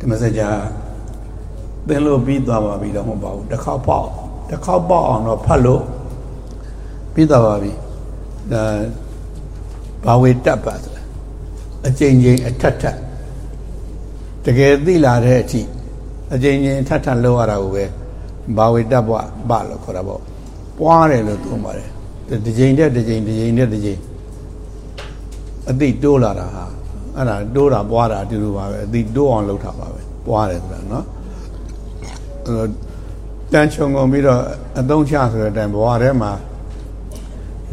ဓမ္မစကြာသင်လို့ပြီးသွားပါပြီတော့မဟုတ်ပါဘူးတစ်ခေါက်ပေါက်တစ်ခေါက်ပေါက်အောင်တော့ဖတ်လို့ပြီးသွားပါပြီဒါဘာဝေတက်ပါဆိုတာအကျဉ်းချင်းအထက်ထက်တကယ်သိလာတဲ့အထိအကျဉ်းချင်းထက်ထက်လောက်ရတာကိုပဲဘာဝေတက်ဘွားဘလို့ခေါ်တာပေါ့ပွားတယ်လို့သုံးပါတယ်တစ်ကြိမ်တဲ့တစ်ကြိမ်တစ်ကြိမ်တဲ့တစ်ကြိမ်အသိတိုးလာတာဟာ အဲ့ဒါတိုးတာပွားတာအတူတူပါပဲအသိတိုးအောင်လုပ်တာပါပဲပွားတယ်ဆိုတာနော်တန်ချုံကုန်ပြီးတော့အသုံးချဆိုတဲ့အတိုင်းဘဝထဲမှာ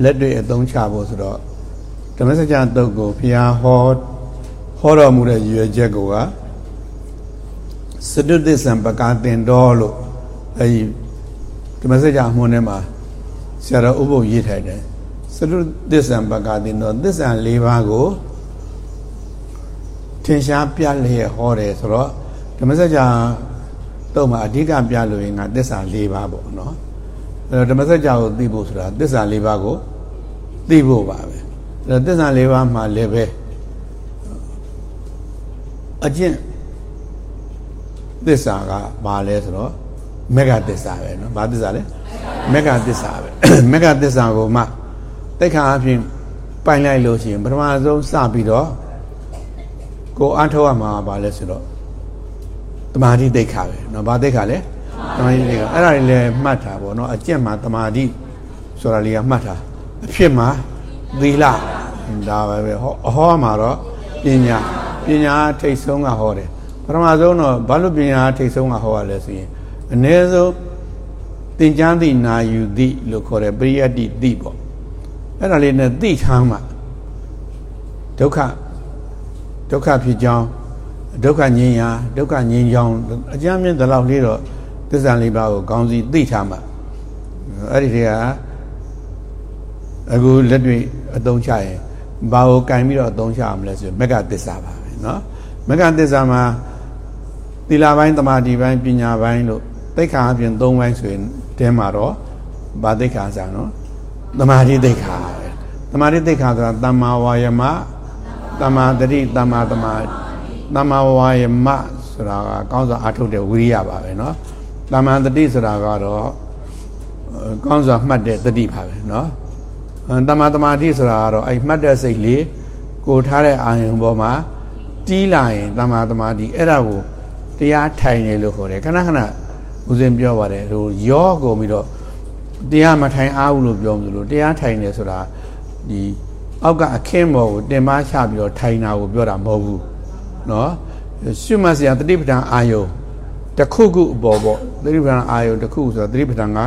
လက်တွေ့အသုံးချဖို့ဆိုတော့ဓမ္မစကြာတုတ်ကိုဘုရားဟောဟောတော်မူတဲ့ရည်ရွယ်ချက်ကိုကစတုသစ္ဆံပကာတင်တော်လို့အဲဒီဓမ္မစကြာအမွန်းထဲမှာဆရာတော်ဥပုပ်ရေးထိုင်တယ်စတုသစ္ဆံပကာတင်တော်သစ္ဆံ၄ပါးကို ထင်ရှားပြလျက်ဟောတယ်ဆိုတော့ဓမ္မစကြာတော့မှအဓိကပြလို့ရင်ငါသစ္စာ၄ပါးပေါ့နော်အဲတော့ဓမ္မစကြာကိုသိဖို့ဆိုတာသစ္စာ၄ပါးကိုသိဖို့ပါပဲအဲတော့သစ္စာ၄ပါးမှာလည်းပဲအကျင့်သစ္စာကဘာလဲဆိုတော့မေဃသစ္စာပဲနော်ဘာသစ္စာလဲမေဃသစ္စာပဲမေဃသစ္စာကိုမှတိတ်ခါအဖြစ်ပိုင်လိုက်လို့ရှိရင်ပထမဆုံးစပြီးတော့ ကိုအားထုတ်ရမှာပါလဲဆိုတော့တမာတိတိတ်ခါပဲเนาะဘာတိတ်ခါလဲတမာတိတိတ်ခါအဲ့ဒါတွေလည်းမှတ်တာပေါ့เนาะအကျင့်မှာတမာတိဆိုတာလေးကမှတ်တာအဖြစ်မှာသီလဒါပဲပဲဟောအဟောမှာတော့ပညာပညာထိတ်ဆုံးကဟောတယ်ပထမဆုံးတော့ဘာလို့ပညာထိတ်ဆုံးကဟောရလဲဆိုရင်အ ਨੇ ဆုံးသင်္ချမ်းသည့်နာယူသည့်လို့ခေါ်တယ်ပရိယတ္တိသည့်ပေါ့အဲ့ဒါလေးနဲ့သိချမ်းမှာဒုက္ခ ဒုက္ခဖြစ်ကြောင်းဒုက္ခငြိမ်းရာဒုက္ခငြိမ်းကြောင်းအကျမ်းမြင့်တဲ့လောက်လေးတော့သစ္စာလေးပါးကိုကောင်းစီသိထားမှာအဲ့ဒီတွေကအခုလက်တွေ့အသုံးချရင်ဘာကိုကင်ပြီးတော့အသုံးချရမလဲဆိုရင်မက္ကသစ္စာပါပဲเนาะမက္ကသစ္စာမှာသီလပိုင်းတမာတိပိုင်းပညာပိုင်းလို့သိက္ခာအပြင်၃ပိုင်းဆိုရင်တဲမှာတော့ဘာသိက္ခာစားနော်တမာတိသိက္ခာပဲတမာတိသိက္ခာဆိုတာတမ္မာဝါယမ တမ္မာတတိတမ္မာတမာတမ္မာဝါယမဆိုတာကကောင်းစွာအားထုတ်တဲ့ဝိရိယပါပဲเนาะတမ္မာတတိဆိုတာကတော့ကောင်းစွာမှတ်တဲ့တတိပါပဲเนาะတမ္မာတမာတိဆိုတာကတော့အဲ့မှတ်တဲ့စိတ်လေးကိုထားတဲ့အာယုံပေါ်မှာတီးလာရင်တမ္မာတမာတိအဲ့ဒါကိုတရားထိုင်နေလို့ခေါ်တယ်ခဏခဏဦးဇင်းပြောပါတယ်ဟိုရောကုန်ပြီးတော့တရားမထိုင်အားဘူးလို့ပြောမလို့တရားထိုင်နေဆိုတာဒီ အောက်ကအခင်းပေါ်ကိုတင်ပါချပြီးတော့ထိုင်တာကိုပြောတာမဟုတ်ဘူးเนาะရှုမှတ်စရာတတိပဌာန်အာယုတခုခုအပေါ်ပေါ့တတိပဌာန်အာယုတခုဆိုတာတတိပဌာန်က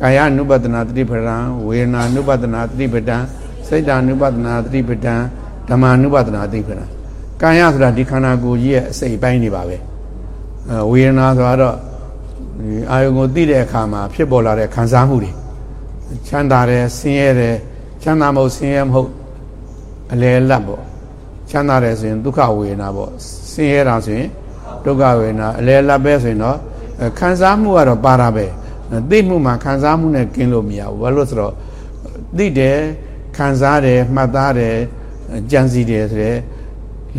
ကာယ ानु ပဒနာတတိပဌာန်ဝေဒနာ ानु ပဒနာတတိပဌာန်စိတ် ानु ပဒနာတတိပဌာန်ဓမ္မ ानु ပဒနာတတိပဌာန်ကာယဆိုတာဒီခန္ဓာကိုယ်ကြီးရဲ့အစိတ်ပိုင်းတွေပါပဲအဲဝေဒနာဆိုတော့အာယုံကိုသိတဲ့အခါမှာဖြစ်ပေါ်လာတဲ့ခံစားမှုတွေချမ်းသာတယ်ဆင်းရဲတယ်ချမ်းသာမဟုတ်ဆင်းရဲမဟုတ် အလယ်လတ်ပေါ့ချမ်းသာတယ်ဆိုရင်ဒုက္ခဝေဒနာပေါ့ဆင်းရဲတာဆိုရင်ဒုက္ခဝေဒနာအလယ်လတ်ပဲဆိုရင်တော့ခံစားမှုကတော့ပါတာပဲသိမှုမှာခံစားမှုနဲ့กินလို့မရဘူးဘာလို့ဆိုတော့သိတယ်ခံစားတယ်မှတ်သားတယ်ကြံစီတယ်ဆိုတဲ့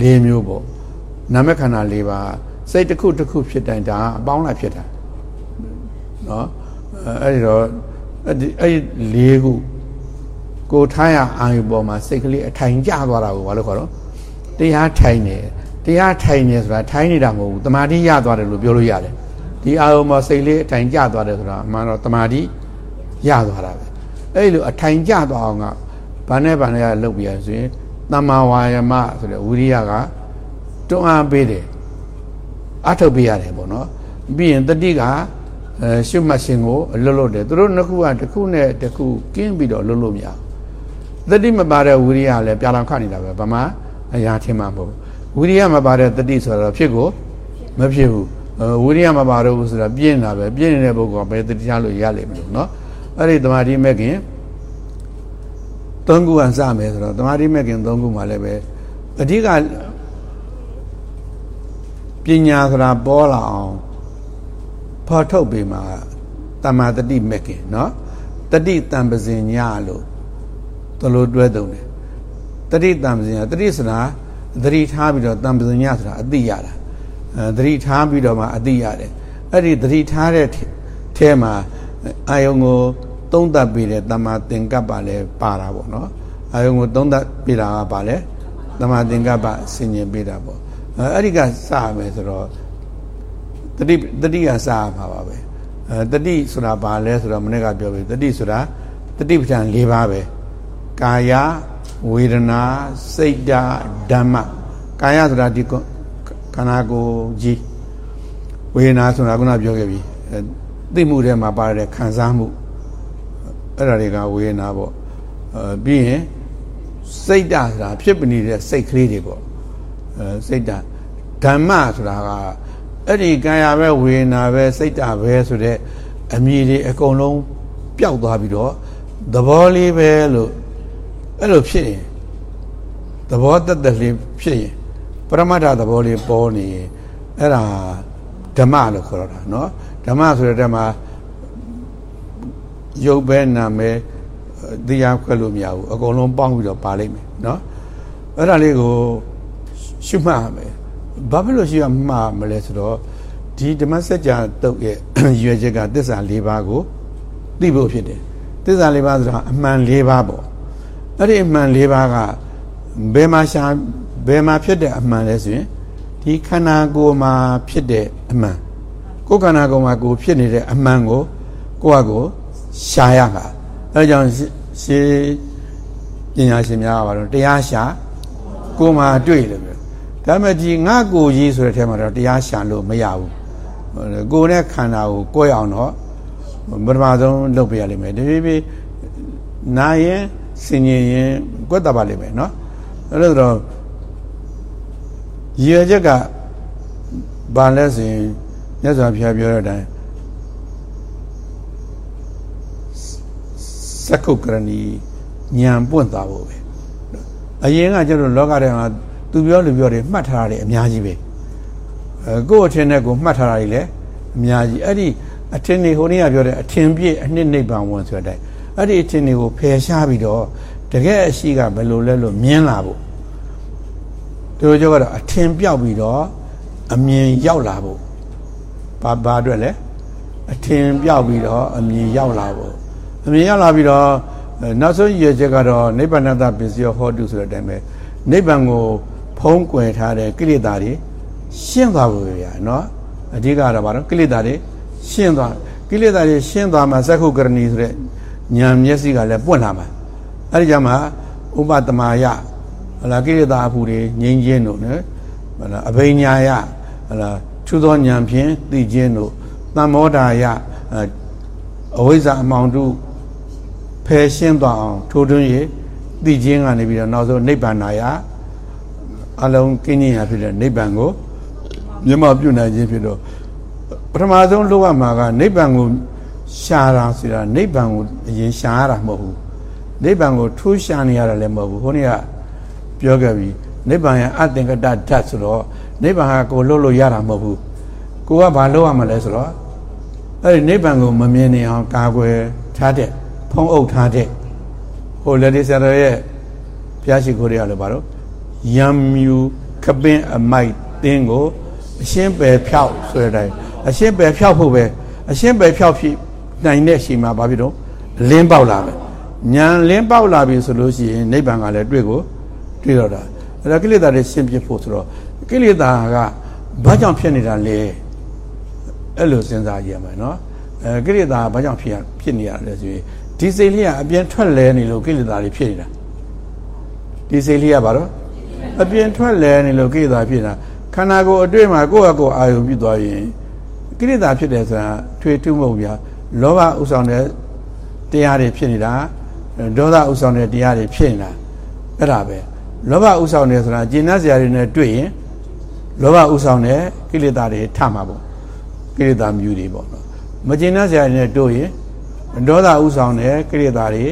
၄မျိုးပေါ့နာမခန္ဓာ၄ပါးစိတ်တစ်ခုတစ်ခုဖြစ်တိုင်းဒါအပေါင်းလိုက်ဖြစ်တာเนาะအဲ့ဒီတော့အဲ့ဒီအဲ့၄ခု ကိုထားရအာယုပေါ်မှာစိတ်ကလေးအထိုင်ကျသွားတာကိုဘာလို့ခေါ်တော့တရားထိုင်နေတရားထိုင်နေဆိုတာထိုင်နေတာမဟုတ်ဘူးတမာတိရသွားတယ်လို့ပြောလို့ရတယ်ဒီအာယုမှာစိတ်လေးအထိုင်ကျသွားတယ်ဆိုတာအမှန်တော့တမာတိရသွားတာပဲအဲ့လိုအထိုင်ကျသွားအောင်ကဘာနဲ့ဘာနဲ့လုပ်ပြရဆိုရင်တမ္မာဝါယမဆိုတဲ့ဝိရိယကတွန်းအားပေးတယ်အထုတ်ပေးရတယ်ပေါ့နော်ပြီးရင်တတိကအဲရှုမှတ်ခြင်းကိုအလွတ်လွတ်တယ်သူတို့နှစ်ခုကတစ်ခုနဲ့တစ်ခုကင်းပြီးတော့လွတ်လို့မရဘူး တတိမပါတဲ့ဝိရိယလည်းပြာလောင်ခနေတာပဲဗမာအရာထင်မှာမဟုတ်ဝိရိယမပါတဲ့တတိဆိုတော့ဖြစ်ကိုမဖြစ်ဘူးဝိရိယမပါတော့ဘူးဆိုတာပြင်းတာပဲပြင်းနေတဲ့ပုဂ္ဂိုလ်ကဘယ်တတိချလို့ရလိမ့်မလို့เนาะအဲ့ဒီတမာတိမဲ့ခင်သုံးခုကစမယ်ဆိုတော့တမာတိမဲ့ခင်သုံးခုမှာလည်းပဲအဓိကပညာဆိုတာပေါ်လာအောင်ဖော်ထုတ်ပေးမှာတမာတတိမဲ့ခင်เนาะတတိတံပဇင်ညလို့ သလိုတွဲသုံးတယ်တတိတံပဇင်ညတတိဆိုတာသတိထားပြီးတော့တံပဇင်ညဆိုတာအတိရတာအဲသတိထားပြီးတော့မှအတိရတယ်အဲ့ဒီသတိထားတဲ့ထဲမှာအာယုံကိုသုံးသပ်ပြီးတဲ့တမာသင်္ကပ္ပလည်းပါတာပေါ့နော်အာယုံကိုသုံးသပ်ပြီးတာကပါလဲတမာသင်္ကပ္ပဆင်ញင်ပေးတာပေါ့အဲ့ဒီကစရမယ်ဆိုတော့တတိတတိကစရမှာပါပဲအဲတတိဆိုတာဘာလဲဆိုတော့မနေ့ကပြောပြီတတိဆိုတာတတိပဋ္ဌာန်၄ပါးပဲ ကာယဝေဒနာစိတ်ဓာဓမ္မကာယဆိုတာဒီခန္ဓာကိုယ်ကြီးဝေဒနာဆိုတာခုနပြောခဲ့ပြီသိမှုထဲမှာပါတဲ့ခံစားမှုအဲ့ဒါတွေကဝေဒနာပေါ့အဲပြီးရင်စိတ်ဓာဆိုတာဖြစ်ပနေတဲ့စိတ်ကလေးတွေပေါ့အဲစိတ်ဓာဓမ္မဆိုတာကအဲ့ဒီကာယပဲဝေဒနာပဲစိတ်ဓာပဲဆိုတဲ့အမြည်တွေအကုန်လုံးပျောက်သွားပြီးတော့သဘောလေးပဲလို့ အဲ့လိုဖြစ်ရင်သဘောတသက်လေးဖြစ်ရင်ပရမတ္ထသဘောလေးပေါ်နေရင်အဲ့ဒါဓမ္မလို့ခေါ်တာเนาะဓမ္မဆိုတဲ့ဓမ္မရုပ်ပဲနာမယ်တရားခွဲလို့မရဘူးအကုန်လုံးပေါင်းပြီးတော့ပါလိမ့်မယ်เนาะအဲ့ဒါလေးကိုရှုမှတ်ရမယ်ဘာဖြစ်လို့ရှိရမှာမလဲဆိုတော့ဒီဓမ္မစကြာတုတ်ရဲ့ရွယ်ချက်ကသစ္စာ၄ပါးကိုသိဖို့ဖြစ်တယ်သစ္စာ၄ပါးဆိုတာအမှန်၄ပါးပေါ့ အဲ့ဒီအမှန်၄ပါးကဘယ်မှာရှာဘယ်မှာဖြစ်တဲ့အမှန်လဲဆိုရင်ဒီခန္ဓာကိုယ်မှာဖြစ်တဲ့အမှန်ကိုယ်ခန္ဓာကိုယ်မှာကိုဖြစ်နေတဲ့အမှန်ကိုကိုယ့်အကိုရှာရမှာအဲကြောင့်ရှင်းပညာရှင်များကပါတော့တရားရှာကိုယ်မှာတွေ့တယ်ပဲဒါပေမဲ့ဒီငါကိုကြီးဆိုတဲ့ထဲမှာတော့တရားရှာလို့မရဘူးကိုယ်နဲ့ခန္ဓာကိုကိုယ်အောင်တော့ပထမဆုံးလုပ်ပြရလိမ့်မယ်တဖြည်းဖြည်းနာရင် ဆင်ញင်ရင်ကွက်တာပါလိမ့်မယ်နော်အဲ့လိုတော့ရည်ရချက်ကဘာလဲဆိုရင်မြတ်စွာဘုရားပြောတဲ့အတိုင်းစကုကရဏီညံပွင့်သွားဖို့ပဲအရင်ကကျတော့လောကထဲမှာသူပြောလူပြောတွေမှတ်ထားတာတွေအများကြီးပဲအဲကိုယ့်အထင်နဲ့ကိုမှတ်ထားတာတွေလည်းအများကြီးအဲ့ဒီအထင်နေဟိုနေ့ကပြောတဲ့အထင်ပြည့်အနှစ်နိဗ္ဗာန်ဝင်ဆိုတဲ့အတိုင်း အဲ့ဒီအထင်တွေကိုဖယ်ရှားပြီးတော့တကယ်အရှိကဘယ်လိုလဲလို့မြင်လာဖို့တို့ကြောကတော့အထင်ပြောက်ပြီးတော့အမြင်ရောက်လာဖို့ဘာဘာအတွက်လဲအထင်ပြောက်ပြီးတော့အမြင်ရောက်လာဖို့အမြင်ရောက်လာပြီးတော့နောက်ဆုံးရည်ချက်ကတော့နိဗ္ဗာန်တပစ္စည်းဟောတုဆိုတဲ့အတိုင်းပဲနိဗ္ဗာန်ကိုဖုံးကွယ်ထားတဲ့ကိလေသာတွေရှင်းသွားဖို့ရနော်အဓိကတော့ဘာလို့ကိလေသာတွေရှင်းသွားကိလေသာတွေရှင်းသွားမှသက္ခုကရဏီဆိုတဲ့ ဉာဏ်မျက်စိကလည်းပွင့်လာမှာအဲ့ဒီကြမှာဥပတမာယဟလာကိလေသာအဖူတွေငြိမ်းချင်းတို့နော်ဟလာအဘိညာယဟလာထုသောဉာဏ်ဖြင့်သိခြင်းတို့သံမောဒာယအဝိဇ္ဇာအမောင်တုဖယ်ရှင်းသွားအောင်ထိုးထွင်းရသိခြင်းကနေပြီးတော့နောက်ဆုံးနိဗ္ဗာန်နာယအလုံးကင်းခြင်းရဖြစ်တဲ့နိဗ္ဗာန်ကိုမျက်မှောက်ပြုနိုင်ခြင်းဖြစ်တော့ပထမဆုံးလောက်ရမှာကနိဗ္ဗာန်ကို ရှာတာဆိုတာနိဗ္ဗာန်ကိုအရင်ရှာရတာမဟုတ်ဘူးနိဗ္ဗာန်ကိုထိုးရှာနေရတာလည်းမဟုတ်ဘူးခုနေ့ကပြောခဲ့ပြီနိဗ္ဗာန်ရဲ့အသင်္ကတဓာတ်ဆိုတော့နိဗ္ဗာန်ကကိုလှုပ်လို့ရတာမဟုတ်ဘူးကိုကဘာလုပ်ရမလဲဆိုတော့အဲ့ဒီနိဗ္ဗာန်ကိုမမြင်နေအောင်ကာကွယ်ထားတဲ့ဖုံးအုပ်ထားတဲ့ဟိုလက်ဒီဆရာရဲ့ဘုရားရှိခိုးတွေကလည်းဘာလို့ယံမြူခပင်းအမိုက်တင်းကိုအရှင်းပယ်ဖြောက်ဆိုတဲ့အတိုင်းအရှင်းပယ်ဖြောက်ဖို့ပဲအရှင်းပယ်ဖြောက်ဖြစ် နိုင်တဲ့အချိန်မှာဘာဖြစ်တော့လင်းပေါက်လာမယ်ညာလင်းပေါက်လာပြီဆိုလို့ရှိရင်နိဗ္ဗာန်ကလည်းတွေ့ကိုတွေ့တော့တာအဲ့ဒါကိလေသာတွေရှင်းပြဖို့ဆိုတော့ကိလေသာကဘာကြောင့်ဖြစ်နေတာလဲအဲ့လိုစဉ်းစားကြရမယ်နော်အဲကိလေသာဘာကြောင့်ဖြစ်ဖြစ်နေရလဲဆိုရင်ဒီစိတ်လေးကအပြင်ထွက်လဲနေလို့ကိလေသာတွေဖြစ်နေတာဒီစိတ်လေးကဘာလို့အပြင်ထွက်လဲနေလို့ကိလေသာဖြစ်နေတာခန္ဓာကိုယ်အတွေ့မှာကိုယ့်အကိုယ်အာယုံပြသွားရင်ကိလေသာဖြစ်တယ်ဆိုတာထွေထုမဟုတ်ဗျာ လောဘဥဆောင်တဲ့တရားတွေဖြစ်နေတာဒေါသဥဆောင်တဲ့တရားတွေဖြစ်နေတာအဲ့ဒါပဲလောဘဥဆောင်တယ်ဆိုတာကျင့်နှစရာတွေနဲ့တွေ့ရင်လောဘဥဆောင်တဲ့ကိလေသာတွေထမှာပေါ့ကိလေသာမျိုးတွေပေါ့နော်မကျင့်နှစရာတွေနဲ့တွေ့ရင်ဒေါသဥဆောင်တဲ့ကိလေသာတွေ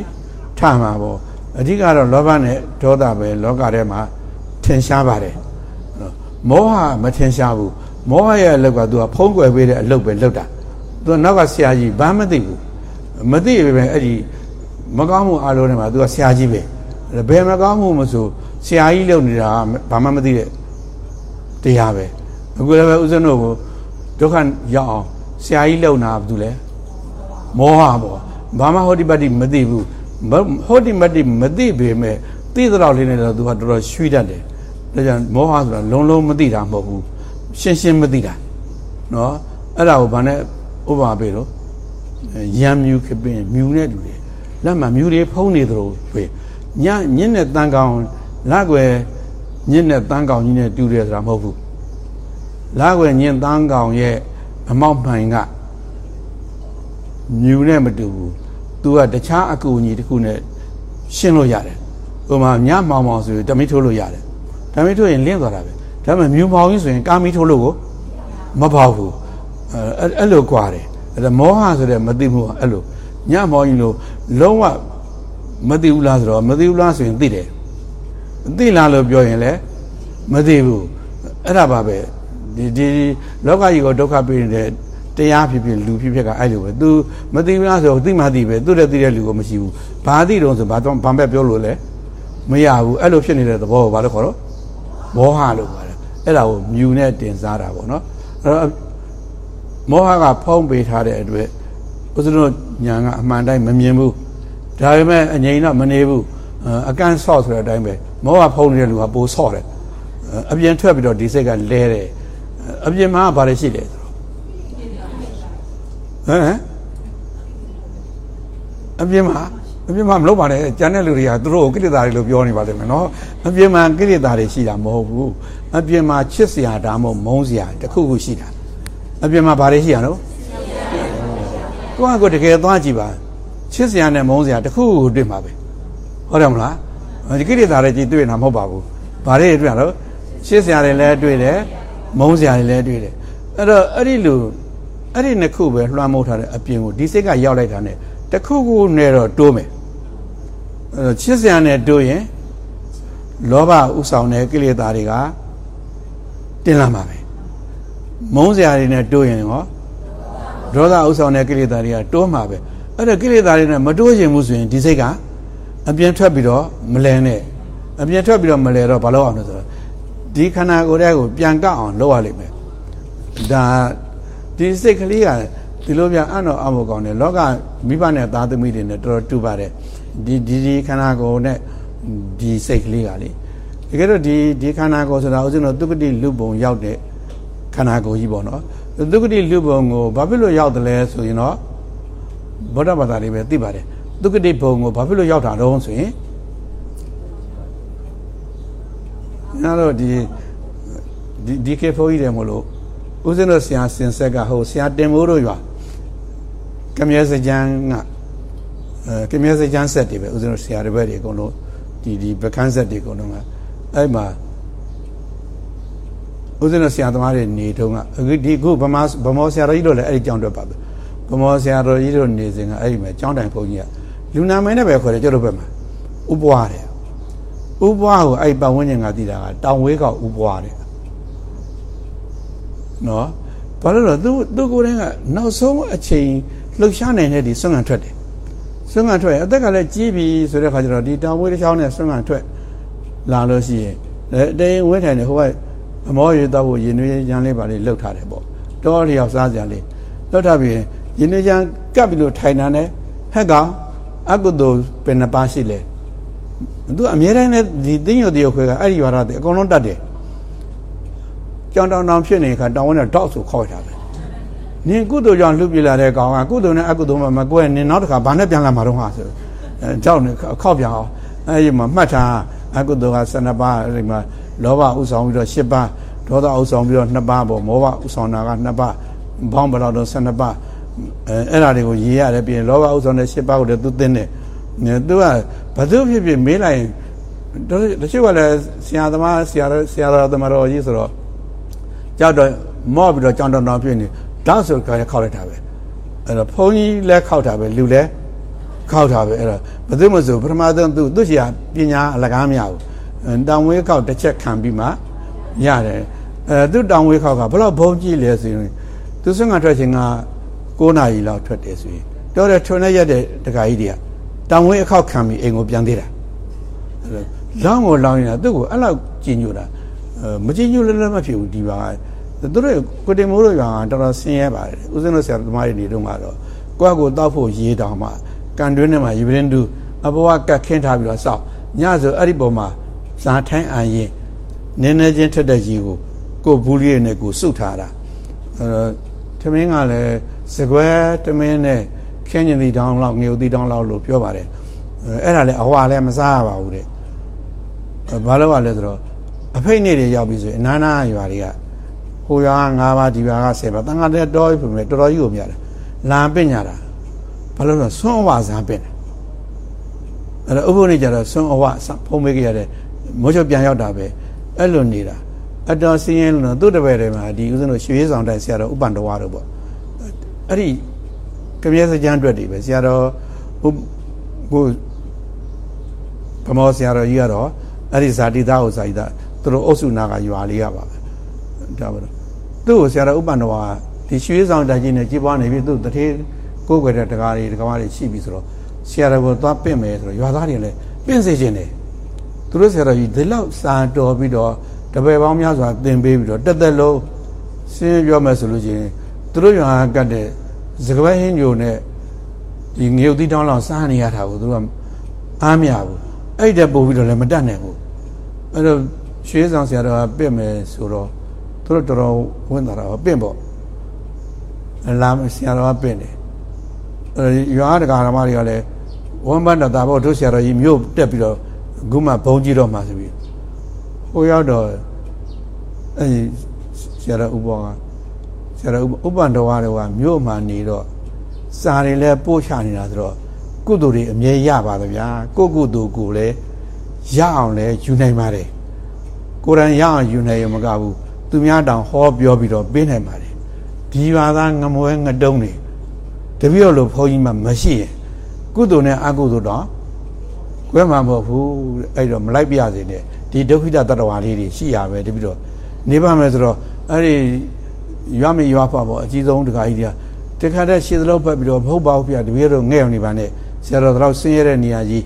ထမှာပေါ့အဓိကတော့လောဘနဲ့ဒေါသပဲလောကထဲမှာထင်ရှားပါတယ်မောဟမထင်ရှားဘူးမောဟရဲ့အလုပ်ကသူကဖုံးကွယ်ပေးတဲ့အလုပ်ပဲလုပ်တာ သူကနောက်ကဆရာကြီးဘာမှမသိဘူးမသိပဲပဲအဲ့ဒီမကောင်းမှုအလုံးထဲမှာသူကဆရာကြီးပဲဘယ်မကောင်းမှုမဆိုဆရာကြီးလုပ်နေတာဘာမှမသိတဲ့တရားပဲအခုလည်းပဲဦးဇင်းတို့ကိုဒုက္ခရောက်အောင်ဆရာကြီးလုံတာဘာလို့လဲမောဟပေါ့ဘာမှဟောဒီပတ္တိမသိဘူးဟောဒီမတ္တိမသိပေမဲ့သိတော့လေးနဲ့တော့သူကတော်တော်ရွှေ့တတ်တယ်ဒါကြောင့်မောဟဆိုတာလုံးလုံးမသိတာမဟုတ်ဘူးရှင်းရှင်းမသိတာနော်အဲ့ဒါကိုဗာနဲ့ ဥပမာပေးတော့ရံမြူခပင်မြူနဲ့တူတယ်လက်မှာမြူတွေဖုံးနေသလိုပဲညညင်းနဲ့တန်ကောင်လက်ွယ်ညင်းနဲ့တန်ကောင်ကြီးနဲ့တူတယ်ဆိုတာမဟုတ်ဘူးလက်ွယ်ညင်းတန်ကောင်ရဲ့အမောက်မှန်ကမြူနဲ့မတူဘူးသူကတခြားအကူအညီတစ်ခုနဲ့ရှင်းလို့ရတယ်ဥပမာညမောင်မောင်ဆိုရင်တမိထိုးလို့ရတယ်တမိထိုးရင်လင်းသွားတာပဲဒါပေမဲ့မြူမောင်ကြီးဆိုရင်ကာမီထိုးလို့ကိုမပေါ့ဘူး အဲအဲ့လိုကြွားတယ်အဲ့မောဟဆိုတဲ့မသိမှုကအဲ့လိုညမောကြီးလို့လုံးဝမသိဘူးလားဆိုတော့မသိဘူးလားဆိုရင်သိတယ်သိလားလို့ပြောရင်လည်းမသိဘူးအဲ့ဒါပါပဲဒီဒီလောကကြီးကိုဒုက္ခပေးနေတဲ့တရားဖြစ်ဖြစ်လူဖြစ်ဖြစ်ကအဲ့လိုပဲ तू မသိဘူးလားဆိုတော့သိမှသိပဲသူ့တဲ့သိတဲ့လူကိုမရှိဘူးဘာသိတော့ဆိုဘာတော့ဘာပဲပြောလို့လဲမရဘူးအဲ့လိုဖြစ်နေတဲ့သဘောကိုဘာလို့ခေါ်တော့မောဟလို့ခေါ်တယ်အဲ့ဒါကိုမြူနဲ့တင်စားတာပေါ့နော်အဲ့တော့ မောဟကဖုံးပေးထားတဲ့အတွက်ဥစ္စတို့ညာကအမှန်တိုင်းမမြင်ဘူးဒါပေမဲ့အငြိမ်တော့မနေဘူးအကန့်ဆော့ဆိုတဲ့အတိုင်းပဲမောဟဖုံးနေတဲ့လူကပိုဆော့တယ်အပြင်ထွက်ပြီးတော့ဒီစိတ်ကလဲတယ်အပြင်မှာဘာတွေရှိလဲဆိုတော့ဟမ်အပြင်မှာအပြင်မှာမလုပ်ပါနဲ့ကျန်တဲ့လူတွေကသူတို့ကိုကိလေသာတွေလို့ပြောနေပါလိမ့်မယ်နော်အပြင်မှာကိလေသာတွေရှိတာမဟုတ်ဘူးအပြင်မှာချစ်စရာဒါမှမဟုတ်မုန်းစရာတခုခုရှိတာ အပြင်မှာဘာတွေရှိရတော့ကိုယ့်အကိုတကယ်သွားကြည့်ပါချစ်စရာနဲ့မုန်းစရာတခုခုတွေ့မှာပဲဟုတ်တယ်မလားဒီကိလေသာတွေကြည့်တွေ့နေတာမဟုတ်ပါဘူးဘာတွေတွေ့ရတော့ချစ်စရာတွေလည်းတွေ့တယ်မုန်းစရာတွေလည်းတွေ့တယ်အဲ့တော့အဲ့ဒီလိုအဲ့ဒီနှစ်ခုပဲလွှမ်းမိုးထားတဲ့အပြင်ကိုဒီစိတ်ကရောက်လိုက်တာ ਨੇ တခုခုနဲ့တော့တိုးမယ်အဲ့ချစ်စရာနဲ့တိုးရင်လောဘဥဆောင်တဲ့ကိလေသာတွေကတင်လာမှာပဲ မုန်းစရာတွေနဲ့တိုးရင်ဟောဒေါသဥဆောင်တဲ့ကိလေသာတွေကတိုးမှာပဲအဲ့ဒါကိလေသာတွေနဲ့မတိုးရင်ဘူးဆိုရင်ဒီစိတ်ကအပြင်းထွက်ပြီးတော့မလဲနဲ့အပြင်းထွက်ပြီးတော့မလဲတော့ဘာလို့အောင်လဲဆိုတော့ဒီခန္ဓာကိုယ်ထဲကိုပြန်ကောက်အောင်လုပ်ရလိမ့်မယ်ဒါဒီစိတ်ကလေးကဒီလိုပြန်အံ့တော်အမှုကောင်းတယ်လောကမိဘနဲ့သားသမီးတွေနဲ့တော်တော်တူပါတယ်ဒီဒီဒီခန္ဓာကိုယ်နဲ့ဒီစိတ်ကလေးကလေတကယ်တော့ဒီဒီခန္ဓာကိုယ်ဆိုတာဥစဉ်တော့သူကတိလူပုံရောက်တဲ့ ခန္ဓာကိုယ်ကြီးပေါ့နော်သူကတိလူပုံကိုဘာဖြစ်လို့ရောက်တယ်လဲဆိုရင်တော့ဗုဒ္ဓဘာသာလေးပဲသိပါတယ်သူကတိဘုံကိုဘာဖြစ်လို့ရောက်တာတော့ဆိုရင်နားတော့ဒီဒီဒီကေဖိုးကြီးတယ်မလို့ဦးဇင်းတို့ဆရာစင်ဆက်ကဟိုဆရာတင်မိုးတို့ရွာကမြဲစကြမ်းကအဲကမြဲစကြမ်းဆက်တွေပဲဦးဇင်းတို့ဆရာတွေပဲတွေအကုန်လုံးဒီဒီပကန်းဆက်တွေအကုန်လုံးကအဲ့မှာ ဦးဇင်းတို့ဆရာသမားတွေနေတုန်းကဒီခုဗမာဗမောဆရာတော်ကြီးတို့လည်းအဲ့ဒီကြောင်းတွက်ပါပဲဗမောဆရာတော်ကြီးတို့နေစဉ်ကအဲ့ဒီမှာကြောင်းတိုင်ဘုန်းကြီးကလူနာမင်းနဲ့ပဲခေါ်တယ်ကျတို့ဘက်မှာဥပွားတယ်ဥပွားကိုအဲ့ပတ်ဝန်းကျင်ကတည်တာကတောင်ဝေးကဥပွားတယ်နော်ဘာလို့လဲသူသူကိုယ်တိုင်ကနောက်ဆုံးအချိန်လှုပ်ရှားနိုင်တဲ့ဒီဆွမ်းခံထွက်တယ်ဆွမ်းခံထွက်အသက်ကလည်းကြီးပြီဆိုတဲ့ခါကျတော့ဒီတောင်ဝေးတစ်ချောင်းနဲ့ဆွမ်းခံထွက်လာလို့ရှိရင်တဲဝဲထိုင်နေဟိုက အမောရေတော့ရင်နွေးရန်လေးပါလေးလှုပ်ထားတယ်ပေါ့တောလျောက်စားကြလေးလှုပ်ထားပြီးရင်နွေးရန်ကပ်ပြီးလို့ထိုင်တာနဲ့ဟက်ကောင်အကုသိုလ်ပင်နှပါရှိလေသူအမြဲတမ်းလည်းဒီတင်းရတရခွဲကအဲ့ဒီရွာရတဲ့အကုန်လုံးတတ်တယ်ကြောင်တောင်တောင်ဖြစ်နေခါတောင်ဝင်းနဲ့တောက်ဆိုခေါ်ထားတယ်နင်ကုသိုလ်ကြောင့်လှုပ်ပြလာတဲ့ကောင်ကကုသိုလ်နဲ့အကုသိုလ်မှမကွဲနင်နောက်တစ်ခါဘာနဲ့ပြန်လာမှာတော့ဟာဆိုအဲကြောက်နေခောက်ပြန်အောင်အဲဒီမှာမှတ်ထားအကုသိုလ်က12ပါးအဲဒီမှာ လောဘဥဆောင်ပြီးတော့10ပါးဒေါသဥဆောင်ပြီးတော့2ပါးပေါ့မောဟဥဆောင်တာက2ပါးဘောင်းဘလောက်တော့12ပါးအဲအဲ့ဒါတွေကိုရေးရတယ်ပြီးရင်လောဘဥဆောင်တဲ့10ပါးကိုလည်းသူသိနေတယ်သူကဘသူဖြစ်ဖြစ်မေးလိုက်ရင်တချို့ကလည်းဆရာသမားဆရာဆရာတော်သမားတော်ကြီးဆိုတော့ကြောက်တော့မော့ပြီးတော့ကြောင်တောင်တောင်ဖြစ်နေတောက်ဆိုခါခောက်လိုက်တာပဲအဲ့တော့ဘုန်းကြီးလည်းခောက်တာပဲလူလည်းခောက်တာပဲအဲ့တော့ဘသူမဆိုပထမဆုံးသူသူ့ရှိရာပညာအလကားမရဘူး တောင်ဝေးခောက်တစ်ချက်ခံပြီးမှရတယ်အဲသူတောင်ဝေးခောက်ကဘလို့ဘုံကြည့်လဲဆိုရင်သူဆွမ်းကထွက်ခြင်းက9နာရီလောက်ထွက်တယ်ဆိုရင်တော့တယ်ထွန်းနေရတဲ့တခါကြီးတွေကတောင်ဝေးအခောက်ခံပြီးအိမ်ကိုပြန်သေးတာအဲ့တော့လောင်းကိုလောင်းနေတာသူ့ကိုအဲ့လောက်ကြင်ညိုတာမကြင်ညိုလည်းလည်းမဖြစ်ဘူးဒီပါသူတို့ကိုတင်မိုးတို့ရွာကတော်တော်ဆင်းရဲပါတယ်ဦးစင်းတို့ဆရာသမားတွေနေတော့မှတော့ကိုယ့်ကိုတောက်ဖို့ရေးတောင်မှကန်တွင်းထဲမှာယူရင်တူအဘဝကတ်ခင်းထားပြီးတော့စောက်ညဆိုအဲ့ဒီပုံမှာ ဇာထိုင်းအန်ရင်နည်းနည်းချင်းထက်တဲ့ကြီးကိုကိုဘူးလေးနဲ့ကိုစုထားတာအဲထမင်းကလည်းစကွဲထမင်းနဲ့ခင်းညင်တီတောင်းလောက်ငြုပ်တီတောင်းလောက်လို့ပြောပါတယ်အဲ့ဒါလည်းအဟွာလည်းမစားရပါဘူးတဲ့ဘာလို့ ਆ လဲဆိုတော့အဖိတ်နေတွေရောက်ပြီဆိုရင်အနာနာရွာတွေကဟိုရွာက9ပါးဒီရွာက10ပါးတန်ခါတဲ့တော်ပြီပဲတော်တော်ကြီးကိုမြတယ်လာပင့်ညာတာဘာလို့လဲဆွမ်းဝါစားပင့်တယ်အဲ့တော့ဥပုပ်နေကြတော့ဆွမ်းအဝဖုံးမေးကြရတယ် မိုးချုပ်ပြန်ရောက်တာပဲအဲ့လိုနေတာအတော်စင်းရင်လို့သူ့တပည့်တွေမှာဒီဥစဉ်တို့ရွှေဆောင်တိုင်ဆရာတော်ဥပန္တဝါတို့ပေါ့အဲ့ဒီကမြဲစကြမ်းအတွက်တွေပဲဆရာတော်ဟိုဟိုဗမောဆရာတော်ကြီးကတော့အဲ့ဒီဇာတိသားကိုဇာတိသားသူတို့အုပ်စုနာကရွာလေးရပါပဲဒါပါတော့သူ့ကိုဆရာတော်ဥပန္တဝါဒီရွှေဆောင်တိုင်ကြီးနဲ့ကြည်ပွားနေပြီသူ့တထေးကိုယ်ွယ်တဲ့တကားတွေတကားတွေရှိပြီဆိုတော့ဆရာတော်ကိုသွားပင့်မယ်ဆိုတော့ရွာသားတွေလည်းပင့်စေခြင်းတယ် သူတို့ဆရာတော်ကြီးဒီလောက်စာတော်ပြီးတော့တပည့်ပေါင်းများစွာသင်ပေးပြီးတော့တက်တက်လုံးဆင်းပြောမယ်ဆိုလို့ချင်းသူတို့ရွာကတ်တဲ့စကပဟင်းညိုနဲ့ဒီငရုတ်တိတောင်းလောက်စားနေရတာကိုသူကအားမရဘူးအဲ့တဲ့ပို့ပြီးတော့လည်းမတတ်နိုင်ဘူးအဲ့တော့ရွှေဆောင်ဆရာတော်ကပြင့်မယ်ဆိုတော့သူတို့တော်တော်ဝင်တာတော့ပြင့်ပေါ့လာဆရာတော်ကပြင့်တယ်ရွာတကာဓမ္မတွေကလည်းဝမ်းပန်းတာပေါ့တို့ဆရာတော်ကြီးမြို့တက်ပြီးတော့ ခုမှဘုံကြီးတော့မှဆိုပြီးဟိုရောက်တော့အဲဒီဆရာတော်ဥပ္ပကဆရာတော်ဥပ္ပန္တော်ကမြို့မှာနေတော့စာတွေလည်းပို့ချနေတာဆိုတော့ကုသိုလ်တွေအမြဲရပါသဗျာကိုကုသိုလ်ကိုလည်းရအောင်လည်းယူနိုင်ပါတယ်ကိုယ်တိုင်ရအောင်ယူနိုင်ရမကဘူးသူများတောင်ဟောပြောပြီးတော့ပေးနိုင်ပါတယ်ဒီဘာသာငမွဲငတုံးတွေတပည့်တော်လို့ဘုန်းကြီးမှမရှိရင်ကုသိုလ်နဲ့အကုသိုလ်တော့ ကွဲမှာမဟုတ်ဘူးအဲ့တော့မလိုက်ပြစေနဲ့ဒီဒုက္ခိတတတဝါလေးတွေရှိရပဲတပည့်တော်နေပါမယ်ဆိုတော့အဲ့ဒီရွာမရွာဖပေါ့အကြီးဆုံးတခါကြီးတွေကတခါတည်းရှင်းသလောက်ဖက်ပြီးတော့မဟုတ်ပါဘူးဗျာတပည့်တော်ငဲ့အောင်နေပါနဲ့ဆရာတော်တော့ဆင်းရဲတဲ့နေရာကြီး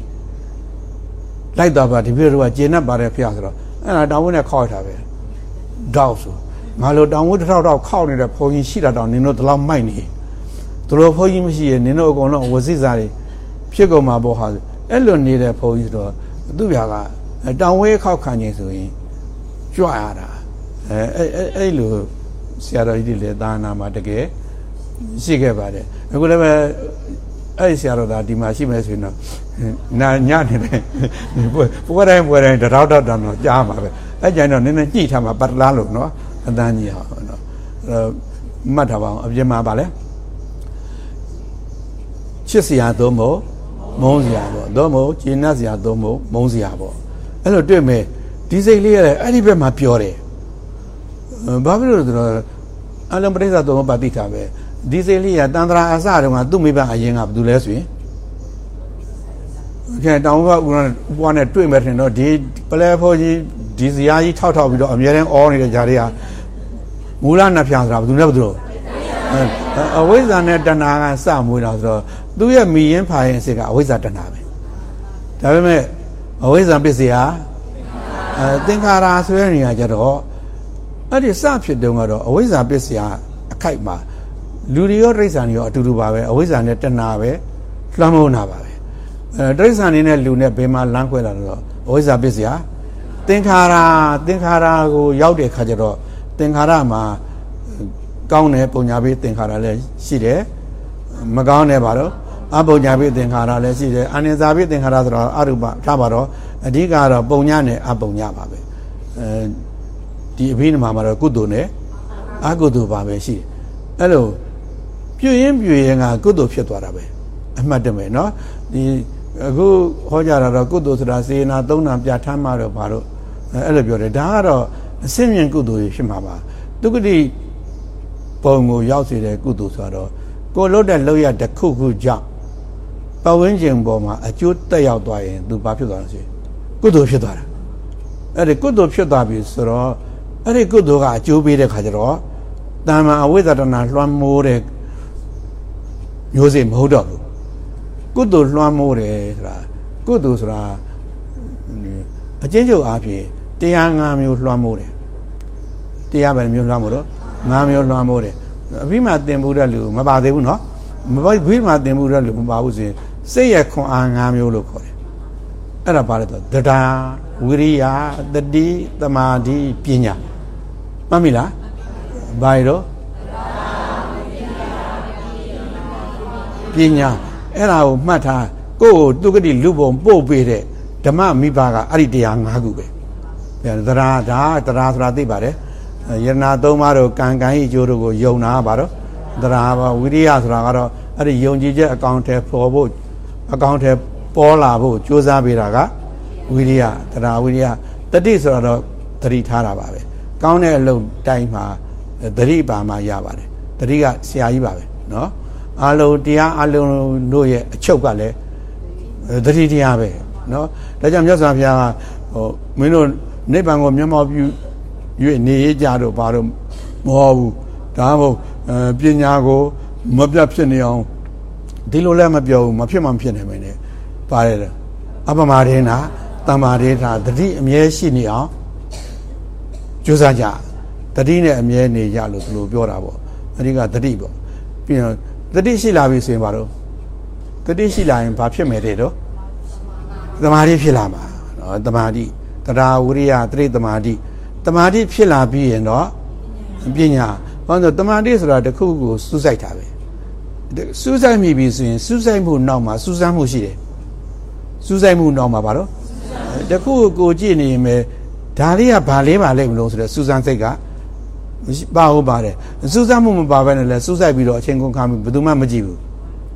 လိုက်တော့ပါတပည့်တော်ကကျေနပ်ပါတယ်ဖျားဆိုတော့အဲ့ဒါတောင်ဝင်းနဲ့ခောက်ထားပဲတောက်ဆိုငါလိုတောင်ဝင်းတစ်ထောက်ထောက်ခောက်နေတဲ့ဘုန်းကြီးရှိတာတောင်နင်တို့ဒီလောက်မိုက်နေသူတို့ဘုန်းကြီးမရှိရင်နင်တို့အကုန်လုံးဝစီစာတွေဖြစ်ကုန်မှာပေါ့ဟာ အဲ့လိုနေတဲ့ဘုန်းကြီးဆိုတော့သူ့ပြာကတောင်ဝဲခောက်ခံခြင်းဆိုရင်ကြွရတာအဲအဲ့အဲ့လိုဆရာတော်ကြီးတွေလည်းသာနာမှာတကယ်ရှိခဲ့ပါတယ်အခုလည်းပဲအဲ့ဆရာတော်သားဒီမှာရှိမယ်ဆိုရင်တော့နာညနေတယ်ပွဲတိုင်းပွဲတိုင်းတရောက်တော့တော့ကြားမှာပဲအဲ့ကြိုင်တော့နည်းနည်းညှိထားမှာပတ်လားလို့နော်အတန်းကြီးဟောနော်အဲမှတ်ထားပါအောင်အပြင်မှာပါလဲချစ်စရာသုံးဖို့ မုန်းစရာပေါ့သုံးဖို့ကျဉ်းနှက်စရာသုံးဖို့မုန်းစရာပေါ့အဲ့လိုတွေ့မယ်ဒီစိတ်လေးရတယ်အဲ့ဒီဘက်မှာပြောတယ်ဘာဖြစ်လို့လဲဆိုတော့အလုံးပရိသတ်သုံးဖို့ပါတိထားပဲဒီစိတ်လေးကတန်ត្រာအစတုန်းကသူ့မိဘအရင်ကဘာလို့လဲဆိုရင်ခင်တောင်ဘကဦးဘွားနဲ့တွေ့မယ်ထင်တော့ဒီပလဲဖို့ကြီးဒီဇာကြီးထောက်ထောက်ပြီးတော့အများတန်းအောနေတဲ့ဂျာတွေကမူလနှဖျားဆိုတာဘယ်သူနဲ့ဘယ်သူလို့အဝိဇ္ဇာနဲ့တဏှာကစမွေးတာဆိုတော့ သူ့ရဲ့မိရင်ဖာရင်စိတ်ကအဝိဇ္ဇာတဏှာပဲဒါပေမဲ့အဝိဇ္ဇာပစ္စည်းဟာအဲသင်္ခါရဆိုတဲ့နေရာကျတော့အဲ့ဒီစဖြစ်တုန်းကတော့အဝိဇ္ဇာပစ္စည်းဟာအခိုက်မှာလူတွေရောတိရစ္ဆာန်တွေရောအတူတူပါပဲအဝိဇ္ဇာနဲ့တဏှာပဲလွှမ်းမိုးနာပါပဲအဲတိရစ္ဆာန်တွေနဲ့လူနဲ့ဘယ်မှာလမ်းခွဲလာတော့အဝိဇ္ဇာပစ္စည်းဟာသင်္ခါရသင်္ခါရကိုရောက်တဲ့ခါကျတော့သင်္ခါရမှာကောင်းတယ်ပုံညာပေးသင်္ခါရလည်းရှိတယ်မကောင်းတယ်ပါတော့ အပုံညာပေးသင်္ခါရလည်းရှိတယ်အာနိဇာပေးသင်္ခါရဆိုတော့အရူပထားပါတော့အဓိကကတော့ပုံညာနဲ့အပုံညာပါပဲအဲဒီအဘိဓမ္မာမှာတော့ကုသိုလ်နဲ့အကုသိုလ်ပါပဲရှိတယ်အဲ့လိုပြုရင်ပြုရင်ကကုသိုလ်ဖြစ်သွားတာပဲအမှတ်တမဲ့เนาะဒီအခုဟောကြတာတော့ကုသိုလ်ဆိုတာစေနာသုံးနာပြဋ္ဌာန်းမှတော့ဘာလို့အဲ့လိုပြောတယ်ဒါကတော့အစင်မြင်ကုသိုလ်ဖြစ်မှာပါဒုက္ခတိပုံကိုရောက်စေတဲ့ကုသိုလ်ဆိုတော့ကိုလွတ်တဲ့လောက်ရတစ်ခုခုကြောင့် ပဝင်းကျင်ပေါ်မှာအကျိုးတက်ရောက်သွားရင်သူဘာဖြစ်သွားလဲဆိုကုသိုလ်ဖြစ်သွားတာအဲ့ဒီကုသိုလ်ဖြစ်သွားပြီဆိုတော့အဲ့ဒီကုသိုလ်ကအကျိုးပေးတဲ့ခါကျတော့တာမန်အဝိဇ္ဇာတနာလွှမ်းမိုးတဲ့မျိုးစေ့မဟုတ်တော့ဘူးကုသိုလ်လွှမ်းမိုးတယ်ဆိုတာကုသိုလ်ဆိုတာအချင်းချုပ်အားဖြင့်တရား၅မျိုးလွှမ်းမိုးတယ်တရားပဲမျိုးလွှမ်းမိုးတော့၅မျိုးလွှမ်းမိုးတယ်အပြီးမှတင်ဘူးတဲ့လူမပါသေးဘူးနော်မပါပြီးမှတင်ဘူးတဲ့လူမပါဘူးဆိုရင် စိတ်ရဲ့ခွန်အား၅မျိုးလို့ခေါ်တယ်အဲ့ဒါပါလဲတော့တရားဝိရိယတတိတမာတိပညာမှတ်မိလားဘာရောပညာအဲ့ဒါကိုမှတ်ထားကိုယ့်ကိုသူကတိလူပုံပို့ပေးတဲ့ဓမ္မမိဘကအဲ့ဒီတရား၅ခုပဲပြန်သရာဒါတရားဆိုတာသိပါတယ်ယရနာသုံးပါးတို့ကံကံဤကျိုးတို့ကိုယုံနာပါတော့သရာဝိရိယဆိုတာကတော့အဲ့ဒီယုံကြည်ချက်အကောင့်ထဲပေါ်ဖို့ အကောင့်ထဲပေါ်လာဖို့ကြိုးစားပေးတာကဝိရိယသရာဝိရိယတတိဆိုတော့သတိထားတာပါပဲကောင်းတဲ့အလုပ်တိုင်းမှာသတိပါမှရပါတယ်သတိကဆရာကြီးပါပဲเนาะအလုံးတရားအလုံးတို့ရဲ့အချုပ်ကလည်းသတိတရားပဲเนาะဒါကြောင့်မြတ်စွာဘုရားကဟိုမင်းတို့နိဗ္ဗာန်ကိုမျက်မှောက်ပြု၍နေရကြတော့ဘာလို့မဟုတ်ဘူးဒါမှမဟုတ်ပညာကိုမပြတ်ဖြစ်နေအောင် ဒီလိုလည်းမပြောဘူးမဖြစ်မှမဖြစ်နိုင်မင်းနဲ့ပါတယ်အပမဒေနာတမ္မာဒေနာတတိအမြဲရှိနေအောင်ကြိုးစားကြတတိနဲ့အမြဲနေကြလို့သူလိုပြောတာပေါ့အဓိကတတိပေါ့ပြီးတော့တတိရှိလာပြီဆိုရင်ဘာလို့တတိရှိလာရင်ဘာဖြစ်မယ်တဲ့တော့တမာတိဖြစ်လာမှာနော်တမာတိတရားဝိရိယတတိတမာတိတမာတိဖြစ်လာပြီးရင်တော့ပညာဘာလို့တမာတိဆိုတာတခုကိုစူးစိုက်တာပဲ စူးစိုက်မိပြီဆိုရင်စူးစိုက်မှုနောက်မှာစူးစမ်းမှုရှိတယ်စူးစိုက်မှုနောက်မှာဘာလို့တခုကိုကြည့်နေရင်ပဲဒါလေးကဘာလေးပါလိမ့်မလို့ဆိုတော့စူးစမ်းစိတ်ကပါဟုတ်ပါတယ်စူးစမ်းမှုမပါဘဲနဲ့လဲစူးစိုက်ပြီးတော့အချိန်ကုန်ခါမှုဘယ်သူမှမကြည့်ဘူး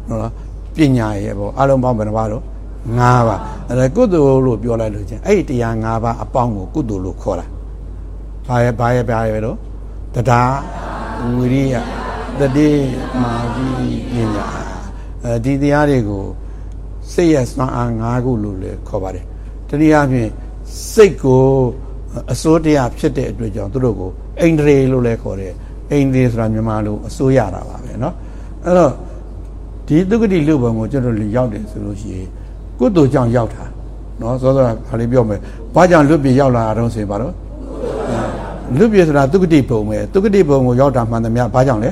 နော်ပညာရဲ့ပေါ့အလုံးပေါင်းဘယ်နှပါတော့၅ပါးအဲ့ဒါကုသိုလ်လို့ပြောလိုက်လို့ချင်းအဲ့ဒီတရား၅ပါးအပေါင်းကိုကုသိုလ်လို့ခေါ်တာဘာရဲ့ဘာရဲ့ဘာရဲ့တော့တရားဝိရိယ တတိမာတိပညာအဲဒီတရားတွေကိုစိတ်ရဲ့စွမ်းအား၅ခုလို့လည်းခေါ်ပါတယ်တနည်းအားဖြင့်စိတ်ကိုအစိုးတရားဖြစ်တဲ့အတွက်ကြောင့်သူတို့ကိုအိန္ဒြေလို့လည်းခေါ်တယ်အိန္ဒြေဆိုတာမြန်မာလိုအစိုးရတာပါပဲเนาะအဲ့တော့ဒီသုက္ကတိလူဘုံကိုကျွန်တော်တို့ရောက်တယ်ဆိုလို့ရှိရင်ကုသိုလ်ကြောင့်ရောက်တာเนาะစောစောခါလေးပြောမယ်ဘာကြောင့်လွတ်ပြေရောက်လာတာတော့ဆိုရင်ဘာလို့လွတ်ပြေဆိုတာသုက္ကတိဘုံပဲသုက္ကတိဘုံကိုရောက်တာမှန်သမျှဘာကြောင့်လဲ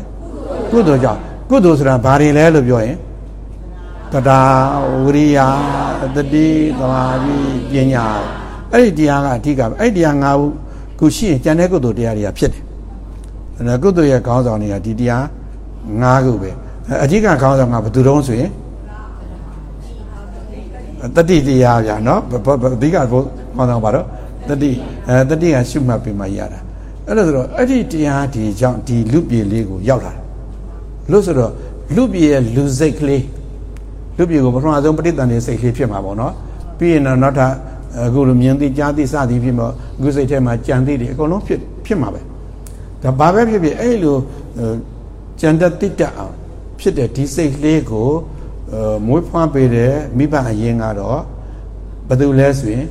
ကုသိုလ်ကြောင့်ကုသိုလ်ဆိုတာဘာတွေလဲလို့ပြောရင်တရားဝိရိယတတိသမာဓိပညာအဲ့ဒီတရားကအဓိကပဲအဲ့ဒီတရား၅ခုခုရှိရင်ကျန်တဲ့ကုသိုလ်တရားတွေကဖြစ်တယ်အဲ့ဒါကုသိုလ်ရဲ့ခေါင်းဆောင်တွေကဒီတရား၅ခုပဲအဓိကခေါင်းဆောင်ကဘယ်သူတုံးဆိုရင်တတိတရားဗျာနော်အဓိကခေါင်းဆောင်ပါတော့တတိအဲတတိကရှုမှတ်ပြီးမှရတာအဲ့ဒါဆိုတော့အဲ့ဒီတရားဒီကြောင့်ဒီလူပြေလေးကိုရောက်လာတယ် လို့ဆိုတော့လူပြေရဲ့လူစိတ်ကလေးလူပြေကိုပထမဆုံးပဋိသန္ဓေစိတ်ကလေးဖြစ်မှာပေါ့နော်ပြီးရင်တော့နောက်ထပ်အခုလိုမြင်သိကြားသိစသည်ဖြစ်မှာအခုစိတ်ထဲမှာကြံသိတယ်အကုန်လုံးဖြစ်ဖြစ်မှာပဲဒါဘာပဲဖြစ်ဖြစ်အဲ့လိုကြံတတ်တိတအောင်ဖြစ်တဲ့ဒီစိတ်လေးကိုမွေးဖွားပေးတဲ့မိဘအရင်ကတော့ဘယ်သူလဲဆိုရင်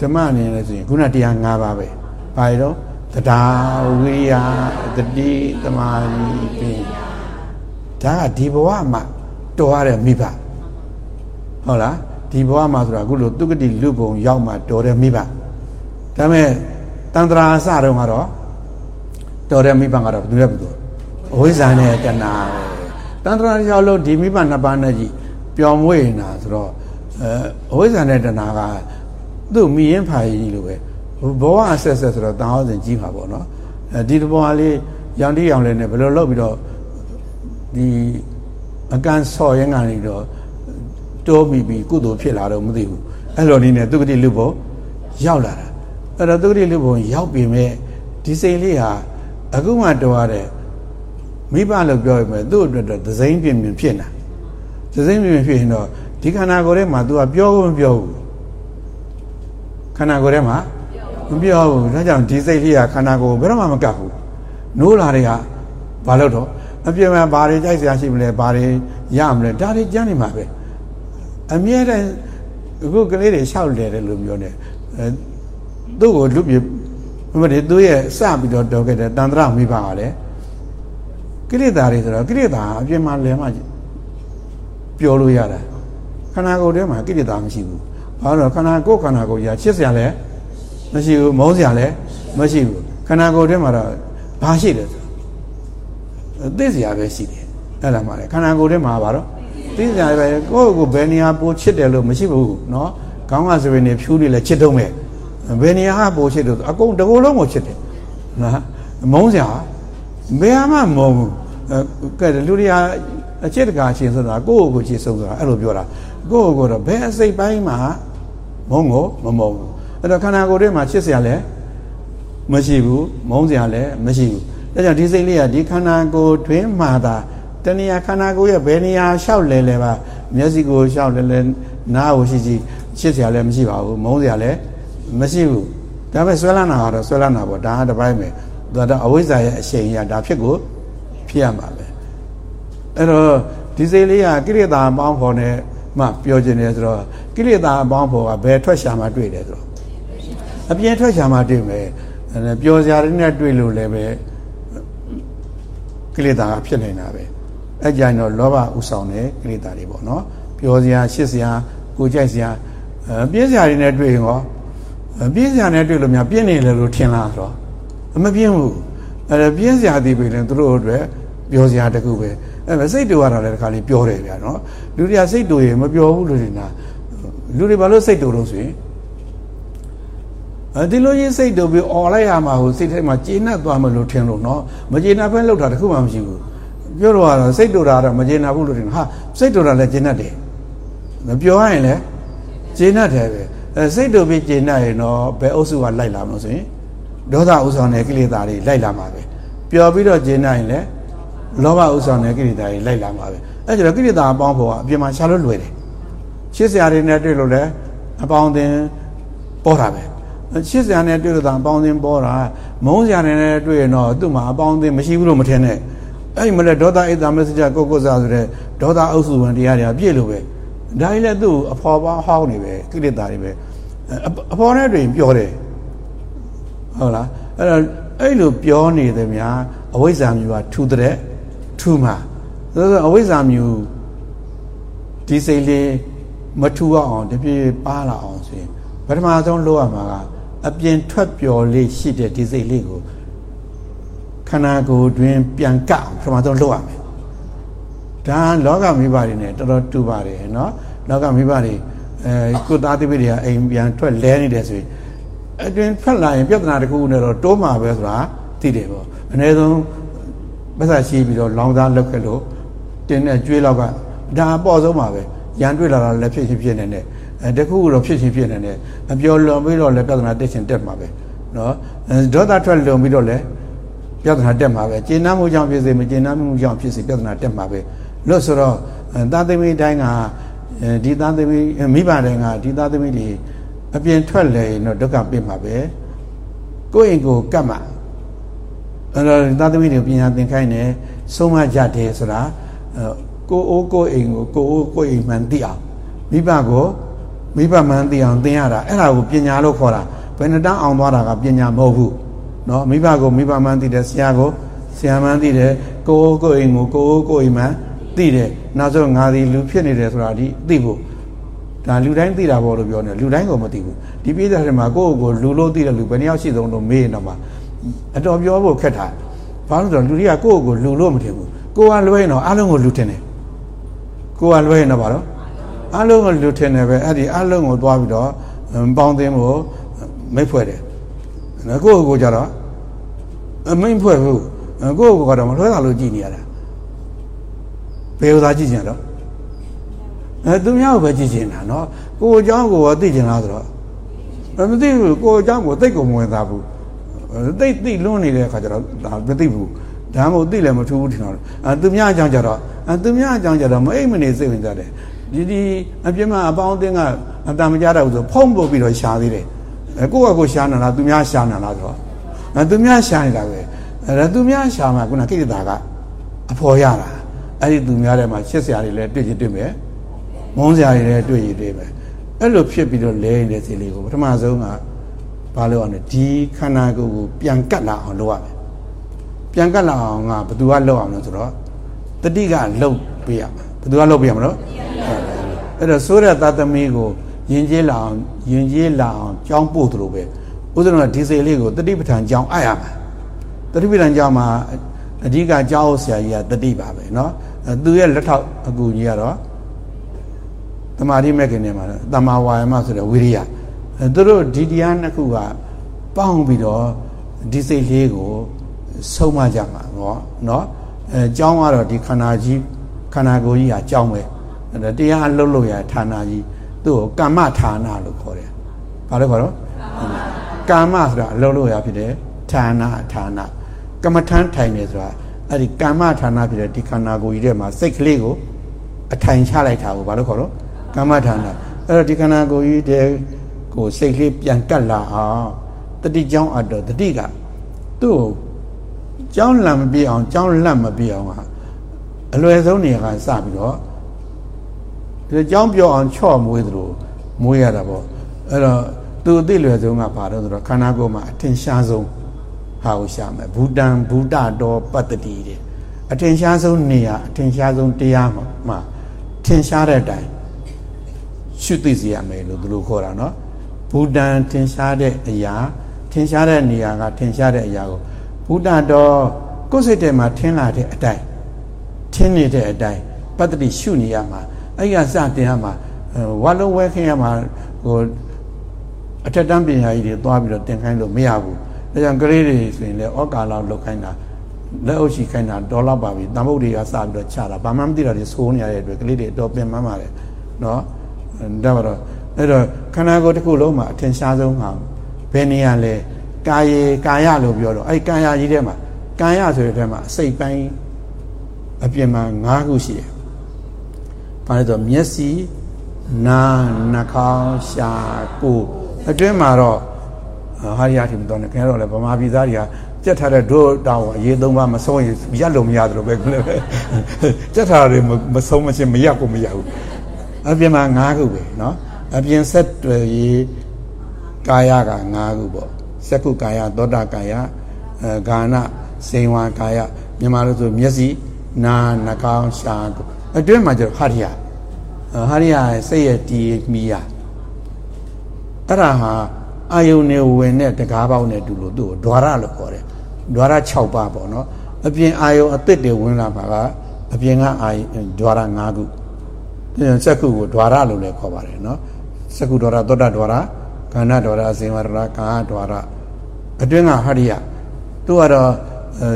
ဓမ္မအနေနဲ့ဆိုရင်ခုနတရား၅ပါးပဲဘာရော တရားဝိယတတိတမာရီပညာဒါကဒီဘဝမှာတော်ရတဲ့မိဘဟုတ်လားဒီဘဝမှာဆိုတာအခုလိုသူကတိလူဘုံရောက်မှတော်တယ်မိဘဒါပေမဲ့တန္တရာအစတုန်းကတော့တော်တယ်မိဘကတော့ဘယ်သူလဲဘယ်သူအဝိဇ္ဇာနဲ့တဏှာတန္တရာရောက်လို့ဒီမိဘနှစ်ပါးနဲ့ကြီးပျော်မွေ့နေတာဆိုတော့အဝိဇ္ဇာနဲ့တဏှာကသူ့မိရင်ဖာကြီးလိုပဲ ဘဝအဆက်ဆက်ဆိုတော့တန်ဟောစဉ်ကြီးပါပေါ့နော်အဲဒီတဘောလေးရောင်တိရောင်လေးနဲ့ဘယ်လိုလုပ်ပြီးတော့ဒီအကန်ဆော်ရင်ကနေတော့တိုးပြီးပြီးကုသိုလ်ဖြစ်လာတော့မသိဘူးအဲ့လိုနည်းနဲ့သူကတိလူဘုံရောက်လာတာအဲ့တော့သူကတိလူဘုံရောက်ပြီမဲ့ဒီစိတ်လေးဟာအခုမှတော်ရတဲ့မိဘလို့ပြောရမယ်သူ့အတွက်တော့သစိမ့်ပြင်းပြင်းဖြစ်နေတာသစိမ့်ပြင်းပြင်းဖြစ်ရင်တော့ဒီခန္ဓာကိုယ်ထဲမှာ तू ကပြောကိုမပြောဘူးခန္ဓာကိုယ်ထဲမှာ မပြောဘူးဒါကြောင့်ဒီစိတ်လေးကခန္ဓာကိုယ်ဘယ်တော့မှမကပ်ဘူးနိုးလာတွေကဘာလို့တော့အပြည့်မဲ့ဘာတွေကြိုက်စရာရှိမလဲဘာတွေရမလဲဒါတွေကြမ်းနေမှာပဲအမြဲတမ်းအခုကလေးတွေရှောက်တယ်လို့ပြောနေအဲသူ့ကိုလူပြမမတွေသူ့ရဲ့စပြီးတော့တော်ခဲ့တဲ့တန်ត្រမိဘကလည်းကိလေသာတွေဆိုတော့ကိလေသာအပြည့်မှာလဲမှပြောလို့ရတာခန္ဓာကိုယ်ထဲမှာကိလေသာမရှိဘူးဘာလို့ခန္ဓာကိုယ်ခန္ဓာကိုယ်ကြီးချစ်စရာလဲ မရှိဘူးမုန်းစရာလည်းမရှိဘူးခန္ဓာကိုယ်ထဲမှာတော့ ဘာရှိတယ်ဆိုသိစရာပဲရှိတယ်အဲ့ဒါမှလေခန္ဓာကိုယ်ထဲမှာပါတော့သိစရာပဲကိုယ့်ကိုယ်ဘယ်နေရာပိုချစ်တယ်လို့မရှိဘူးเนาะခေါင်းကစပင်းနေဖြူးနေလဲချစ်တော့မယ်ဘယ်နေရာကပိုချစ်တယ်အကုန်တကူလုံးကိုချစ်တယ်နော်မုန်းစရာဘယ်မှမုန်းဘူးကဲလူတွေကအချစ်တကာချင်းဆိုတာကိုယ့်ကိုယ်ကိုချစ်ဆုံးဆိုတာအဲ့လိုပြောတာကိုယ့်ကိုယ်တော့ဘယ်အစိတ်ပိုင်းမှာမုန်းကိုမမုန်းဘူး အဲ့တော့ခန္ဓာကိုယ်ထဲမှာချစ်စရာလဲမရှိဘူးမုန်းစရာလည်းမရှိဘူးဒါကြောင့်ဒီစိတ်လေးကဒီခန္ဓာကိုယ်တွင်မှာသာတဏှာခန္ဓာကိုယ်ရဲ့ဘယ်နေရာလျှောက်လဲလဲပါမျက်စိကိုလျှောက်လဲလဲနားကိုရှိရှိချစ်စရာလည်းမရှိပါဘူးမုန်းစရာလည်းမရှိဘူးဒါပေမဲ့ဆွဲလန်းတာကတော့ဆွဲလန်းတာပေါ့ဒါကတစ်ပိုင်းပဲဒါတော့အဝိဇ္ဇာရဲ့အရှိန်ရဒါဖြစ်ကိုဖြစ်ရမှာပဲအဲ့တော့ဒီစိတ်လေးကကိလေသာအပေါင်းဖော်နဲ့မှပြောခြင်းတယ်ဆိုတော့ကိလေသာအပေါင်းဖော်ကဘယ်ထွက်ရှာမှတွေ့တယ်ဆိုတော့ အပြင်ထွက်ရှာမှတွေ့မယ်ပျော်စရာတွေနဲ့တွေ့လို့လည်းပဲကိလေသာကဖြစ်နေတာပဲအဲ့ကြရင်တော့လောဘဥဆောင်တဲ့ကိလေသာတွေပေါ့နော်ပျော်စရာရှစ်စရာကိုကြိုက်စရာပြင်းစရာတွေနဲ့တွေ့ရင်ရောပြင်းစရာနဲ့တွေ့လို့များပြင်းနေတယ်လို့ထင်လားဆိုတော့မပြင်းဘူးအဲ့ပြင်းစရာဒီပဲလေသူတို့အတွက်ပျော်စရာတခုပဲအဲ့စိတ်တူရတာလည်းတစ်ခါလေးပြောတယ်ဗျာနော်လူတွေကစိတ်တူရင်မပြောဘူးလို့ထင်တာလူတွေဘာလို့စိတ်တူလို့ဆိုရင်အဲ ဒီလိုကြီးစိတ်တူပြီးអော်လိုက်ရမှာဟိုစိတ်ထဲမှာကျေနပ်သွားမလို့ထင်လို့နော်မကျေနပ်ဘဲလောက်တာတခုမှမရှိဘူးပြောတော့ကတော့စိတ်တူတာတော့မကျေနပ်ဘူးလို့ထင်ဟာစိတ်တူတာလည်းကျေနပ်တယ်မပြောရရင်လည်းကျေနပ်တယ်ပဲအဲစိတ်တူပြီးကျေနပ်ရင်တော့ဘယ်အုပ်စုကလိုက်လာမလို့ဆိုရင်ဒေါသဥဆောင်တဲ့ကိလေသာတွေလိုက်လာမှာပဲပျော်ပြီးတော့ကျေနပ်ရင်လည်းလောဘဥဆောင်တဲ့ကိလေသာတွေလိုက်လာမှာပဲအဲကျတော့ကိလေသာအပေါင်းဖို့ကအပြင်မှာရှာလို့လွယ်တယ်ရှင်းစရာတွေနဲ့တွေ့လို့လည်းအပေါင်းအသင်းပေါ်တာပဲ ရှင်းစရာနဲ့တွေ့လို့သာအပေါင်းအသင်းပေါ်တာမုန်းစရာနဲ့တွေ့ရင်တော့သူ့မှာအပေါင်းအသင်းမရှိဘူးလို့မထင်နဲ့အဲ့ဒီမလဲဒေါသအိတ်တာမစ္စကြကိုကိုစားဆိုတဲ့ဒေါသအုပ်စုဝင်တရားတွေကပြည့်လို့ပဲဒါကြီးလည်းသူ့အဖော်ပါဟောင်းနေပဲကိလေသာတွေပဲအဖော်နဲ့တွင်ပြောတယ်ဟုတ်လားအဲ့တော့အဲ့လိုပြောနေတယ်များအဝိဇ္ဇာမျိုးကထူတဲ့ထူမှာဆိုတော့အဝိဇ္ဇာမျိုးဒီစိတ်လေးမထူအောင်တပြေးပါလာအောင်ဆိုရင်ပထမဆုံးလုပ်ရမှာက အပြင်ထွက်ပျော်လေးရှိတဲ့ဒီစိတ်လေးကိုခန္ဓာကိုယ်တွင်ပြန်ကအောင်ပထမဆုံးလုပ်ရမယ်ဒါလောကမိဘတွေနဲ့တော်တော်တူပါတယ်နော်လောကမိဘတွေအဲကိုသားသမီးတွေကအိမ်ပြန်ထွက်လဲနေတယ်ဆိုရင်အတွင်ဖက်လာရင်ပြဿနာတစ်ခုနဲ့တော့တိုးမှာပဲဆိုတာသိတယ်ပေါ့အနည်းဆုံးပတ်သက်ရှိပြီးတော့လောင်သားလောက်ခဲ့လို့တင်းနဲ့ကျွေးလောက်ကဒါအပေါ့ဆုံးပါပဲရန်တွေ့လာတာလည်းဖြစ်ချင်းဖြစ်နေတယ် အဲတခုတော့ဖြစ်ချင်းဖြစ်နေတယ်အပြောလွန်ပြီးတော့လည်းပြဿနာတက်ချင်းတက်မှာပဲနော်ဒေါသထွက်လွန်ပြီးတော့လည်းပြဿနာတက်မှာပဲကျဉ်းနှမှုကြောင့်ဖြစ်စေမကျဉ်းနှမှုကြောင့်ဖြစ်စေပြဿနာတက်မှာပဲလို့ဆိုတော့သာသမီတိုင်းကဒီသာသမီမိဘတိုင်းကဒီသာသမီတွေအပြင်ထွက်လဲရင်တော့ဒုက္ခပြမှာပဲကိုယ့်အိမ်ကိုကတ်မှာအဲ့တော့သာသမီတွေပညာသင်ခိုင်းတယ်ဆုံးမကြတယ်ဆိုတာကိုအိုးကိုအိမ်ကိုကိုအိုးကိုအိမ်မှန်သိအောင်မိဘကို မိဘမှန်သိအောင်သင်ရတာအဲ့ဒါကိုပညာလို့ခေါ်တာဘယ်နှတန်းအောင်သွားတာကပညာမဟုတ်ဘူးเนาะမိဘကိုမိဘမှန်သိတယ်ဆရာကိုဆရာမှန်သိတယ်ကိုအိုးကိုအိမ်ကိုကိုအိုးကိုအိမ်မှန်သိတယ်နောက်ဆုံးငါဒီလူဖြစ်နေတယ်ဆိုတာဒီသိဖို့ဒါလူတိုင်းသိတာပေါ့လို့ပြောနေလူတိုင်းကိုမသိဘူးဒီပြည်သားတွေမှာကိုယ့်ကိုလူလို့သိတဲ့လူဘယ်နှယောက်ရှိသုံးလို့မေးရင်တော့မှအတော်ပြောဖို့ခက်တာဘာလို့ဆိုတော့လူတွေကကိုယ့်ကိုလူလို့မထင်ဘူးကိုကလွဲရင်တော့အလုံးကိုလူထင်တယ်ကိုကလွဲရင်တော့ဘာလို့ အလုံးကိုလူထင်တယ်ပဲအဲ့ဒီအလုံးကိုသွားပြီးတော့ပေါင်းသင်းကိုမိတ်ဖွဲ့တယ်နော်ကိုယ့်ကိုကြတော့အမိတ်ဖွဲ့ဘူးကိုယ့်ကိုကတော့မလွှဲတာလို့ကြည်နေရတာဘယ်ဥသာကြည့်ကြတော့အဲသူများကိုပဲကြည့်နေတာနော်ကိုယ်အကြောင်းကိုသိကျင်လားဆိုတော့မသိဘူးကိုယ်အကြောင်းကိုသိကုန်မဝင်သားဘူးသိသိလွန်းနေတဲ့အခါကျတော့ဒါမသိဘူးဒါမှမဟုတ်သိလည်းမထူးဘူးထင်တော့အဲသူများအကြောင်းကြတော့အဲသူများအကြောင်းကြတော့မအိမ်မနေစိတ်ဝင်ကြတယ် ဒီဒီအပြစ်မအပေါင်းအသင်းကအတမကြတော့ဆိုဖုံးပုတ်ပြီးတော့ရှာသေးတယ်အဲကိုယ့်ကကိုရှာနာလားသူများရှာနာလားဆိုတော့အဲသူများရှာနေတာပဲအဲသူများရှာမှာခုနကိတ္တာကအဖော်ရတာအဲ့ဒီသူများထဲမှာရှစ်ဆရာတွေလည်းတွေ့ကြည့်တွေ့မယ်မုန်းဆရာတွေလည်းတွေ့ကြည့်တွေ့မယ်အဲ့လိုဖြစ်ပြီးတော့လဲနေတဲ့စီလေးကိုပထမဆုံးကဘာလို့အောင်လဲဒီခန္ဓာကိုယ်ကိုပြန်ကတ်လာအောင်လုပ်ရမယ်ပြန်ကတ်လာအောင်ကဘသူကလုပ်အောင်လဲဆိုတော့တတိကလှုပ်ပေးရမှာ ဘသူကလှုပ်ပေးရမလို့အဲ့တော့ဆိုးတဲ့သာသမီကိုယဉ်ကျေးလာအောင်ယဉ်ကျေးလာအောင်ကြောင်းပို့သလိုပဲဥစ္စံကဒီစိတ်လေးကိုတတိပဋ္ဌာန်ကြောင်းအပ်ရမှာ တတိပိဋံကြောင့်မှာအဓိကကြောက်ဆရာကြီးကတတိပါပဲเนาะသူရဲ့လက်ထောက်အကူကြီးကတော့တမာတိမဲ့ခင်နေမှာတမာဝါယမဆိုတဲ့ဝိရိယသူတို့ဒီတရားနှစ်ခုကပေါင်းပြီးတော့ဒီစိတ်လေးကိုဆုံးမကြမှာเนาะเนาะအဲကြောင်းကတော့ဒီခန္ဓာကြီး ခန္ဓာကိုယ်ကြီးဟာကြောင်းပဲတရားအလုပ်လို့ရဌာနကြီးသူ့ကိုကာမဌာနလို့ခေါ်တယ်ဘာလို့ခေါ်တော့ကာမဆိုတာအလုပ်လို့ရဖြစ်တယ်ဌာနဌာနကမ္မထမ်းထိုင်နေဆိုတာအဲ့ဒီကာမဌာနဖြစ်တဲ့ဒီခန္ဓာကိုယ်ကြီးထဲမှာစိတ်ကလေးကိုအထိုင်ချလိုက်တာကိုဘာလို့ခေါ်တော့ကာမဌာနအဲ့တော့ဒီခန္ဓာကိုယ်ကြီးတဲ့ကိုစိတ်ကလေးပြန်ကတ်လာအောင်တတိကြောင်းအပ်တော့တတိကသူ့ကိုကြောင်းလန့်မပြေအောင်ကြောင်းလန့်မပြေအောင်ဟာ အလွယ်ဆုံးနေရာကစပြီးတော့ဒီကြောင်းပြောအောင်ချော့မွေးသလိုမွေးရတာပေါ့အဲ့တော့သူအသိလွယ်ဆုံးကဘာလို့ဆိုတော့ခန္ဓာကိုယ်မှာအထင်ရှားဆုံးဟာကိုရှာမယ်ဘူတံဘူတတော်ပတ္တိတဲ့အထင်ရှားဆုံးနေရာအထင်ရှားဆုံးတရားမှာထင်ရှားတဲ့အတိုင်းရှုသိစေရမယ်လို့သူတို့ခေါ်တာနော်ဘူတံထင်ရှားတဲ့အရာထင်ရှားတဲ့နေရာကထင်ရှားတဲ့အရာကိုဘူတတော်ကိုယ်စိတ်ထဲမှာထင်လာတဲ့အတိုင်း ထင်နေတဲ့အတိုင်းပတ္တိရှုနေရမှာအဲ့ရစတင်ရမှာဝါလုံးဝဲခင်းရမှာဟိုအထက်တန်းပညာကြီးတွေသွားပြီးတော့တင်ခိုင်းလို့မရဘူးဒါကြောင့်ကလေးတွေဆိုရင်လည်းဩကာလောက်လောက်ခိုင်းတာလက်အုပ်ရှိခိုင်းတာတော်တော့ပါပြီတမုတ်တွေကစပြီးတော့ချတာဘာမှမသိတာတွေဆိုးနေရတဲ့အတွက်ကလေးတွေတော့ပင်မမ်းပါတယ်နော်ဒါပါတော့အဲ့တော့ခန္ဓာကိုယ်တစ်ခုလုံးမှာအထင်ရှားဆုံးဟာဘယ်နေရာလဲကာယေကာယလို့ပြောတော့အဲ့ကာယကြီးထဲမှာကာယဆိုတဲ့ထဲမှာအစိတ်ပိုင်း အပြင်မှာ၅ခုရှိတယ်။ဘာလဲဆိုမျက်စိနာနှာခေါင်းရှာကိုယ်အတွင်းမှာတော့ဟာရရထင်တော့ခင်ဗျားတို့လည်းဗမာပြည်သားတွေကကြက်ထားတဲ့ဒို့တောင်းအရေးသုံးပါမဆုံးရင်ရက်လို့မရသလိုပဲကြက်ထားတယ်မဆုံးမချင်းမရက်ကိုမရဘူးအပြင်မှာ၅ခုပဲเนาะအပြင်ဆက်တွေရေးကာယက၅ခုပေါ့စက္ခုကာယသောတာကာယအဲဂာနစေဝါကာယမြန်မာလို့ဆိုမျက်စိ နာနှာခေါင်းရှာကိုအတွင်းမှာကျတော့ဟာရိယဟာရိယစိတ်ရဲ့တီးမိရအဲ့ဒါဟာအာယုန်နဲ့ဝင်တဲ့တကားပေါက်နဲ့တူလို့သူ့ကိုဒွါရလို့ခေါ်တယ်ဒွါရ6ပါးပေါ့နော်အပြင်အာယုန်အသစ်တွေဝင်လာမှာကအပြင်ကအာဒွါရ5ခုစက္ခုကိုဒွါရလို့လည်းခေါ်ပါတယ်နော်စက္ခုဒွါရသောတာဒွါရကန္နဒွါရအစင်ဝရကာဒွါရအတွင်းကဟရိယသူကတော့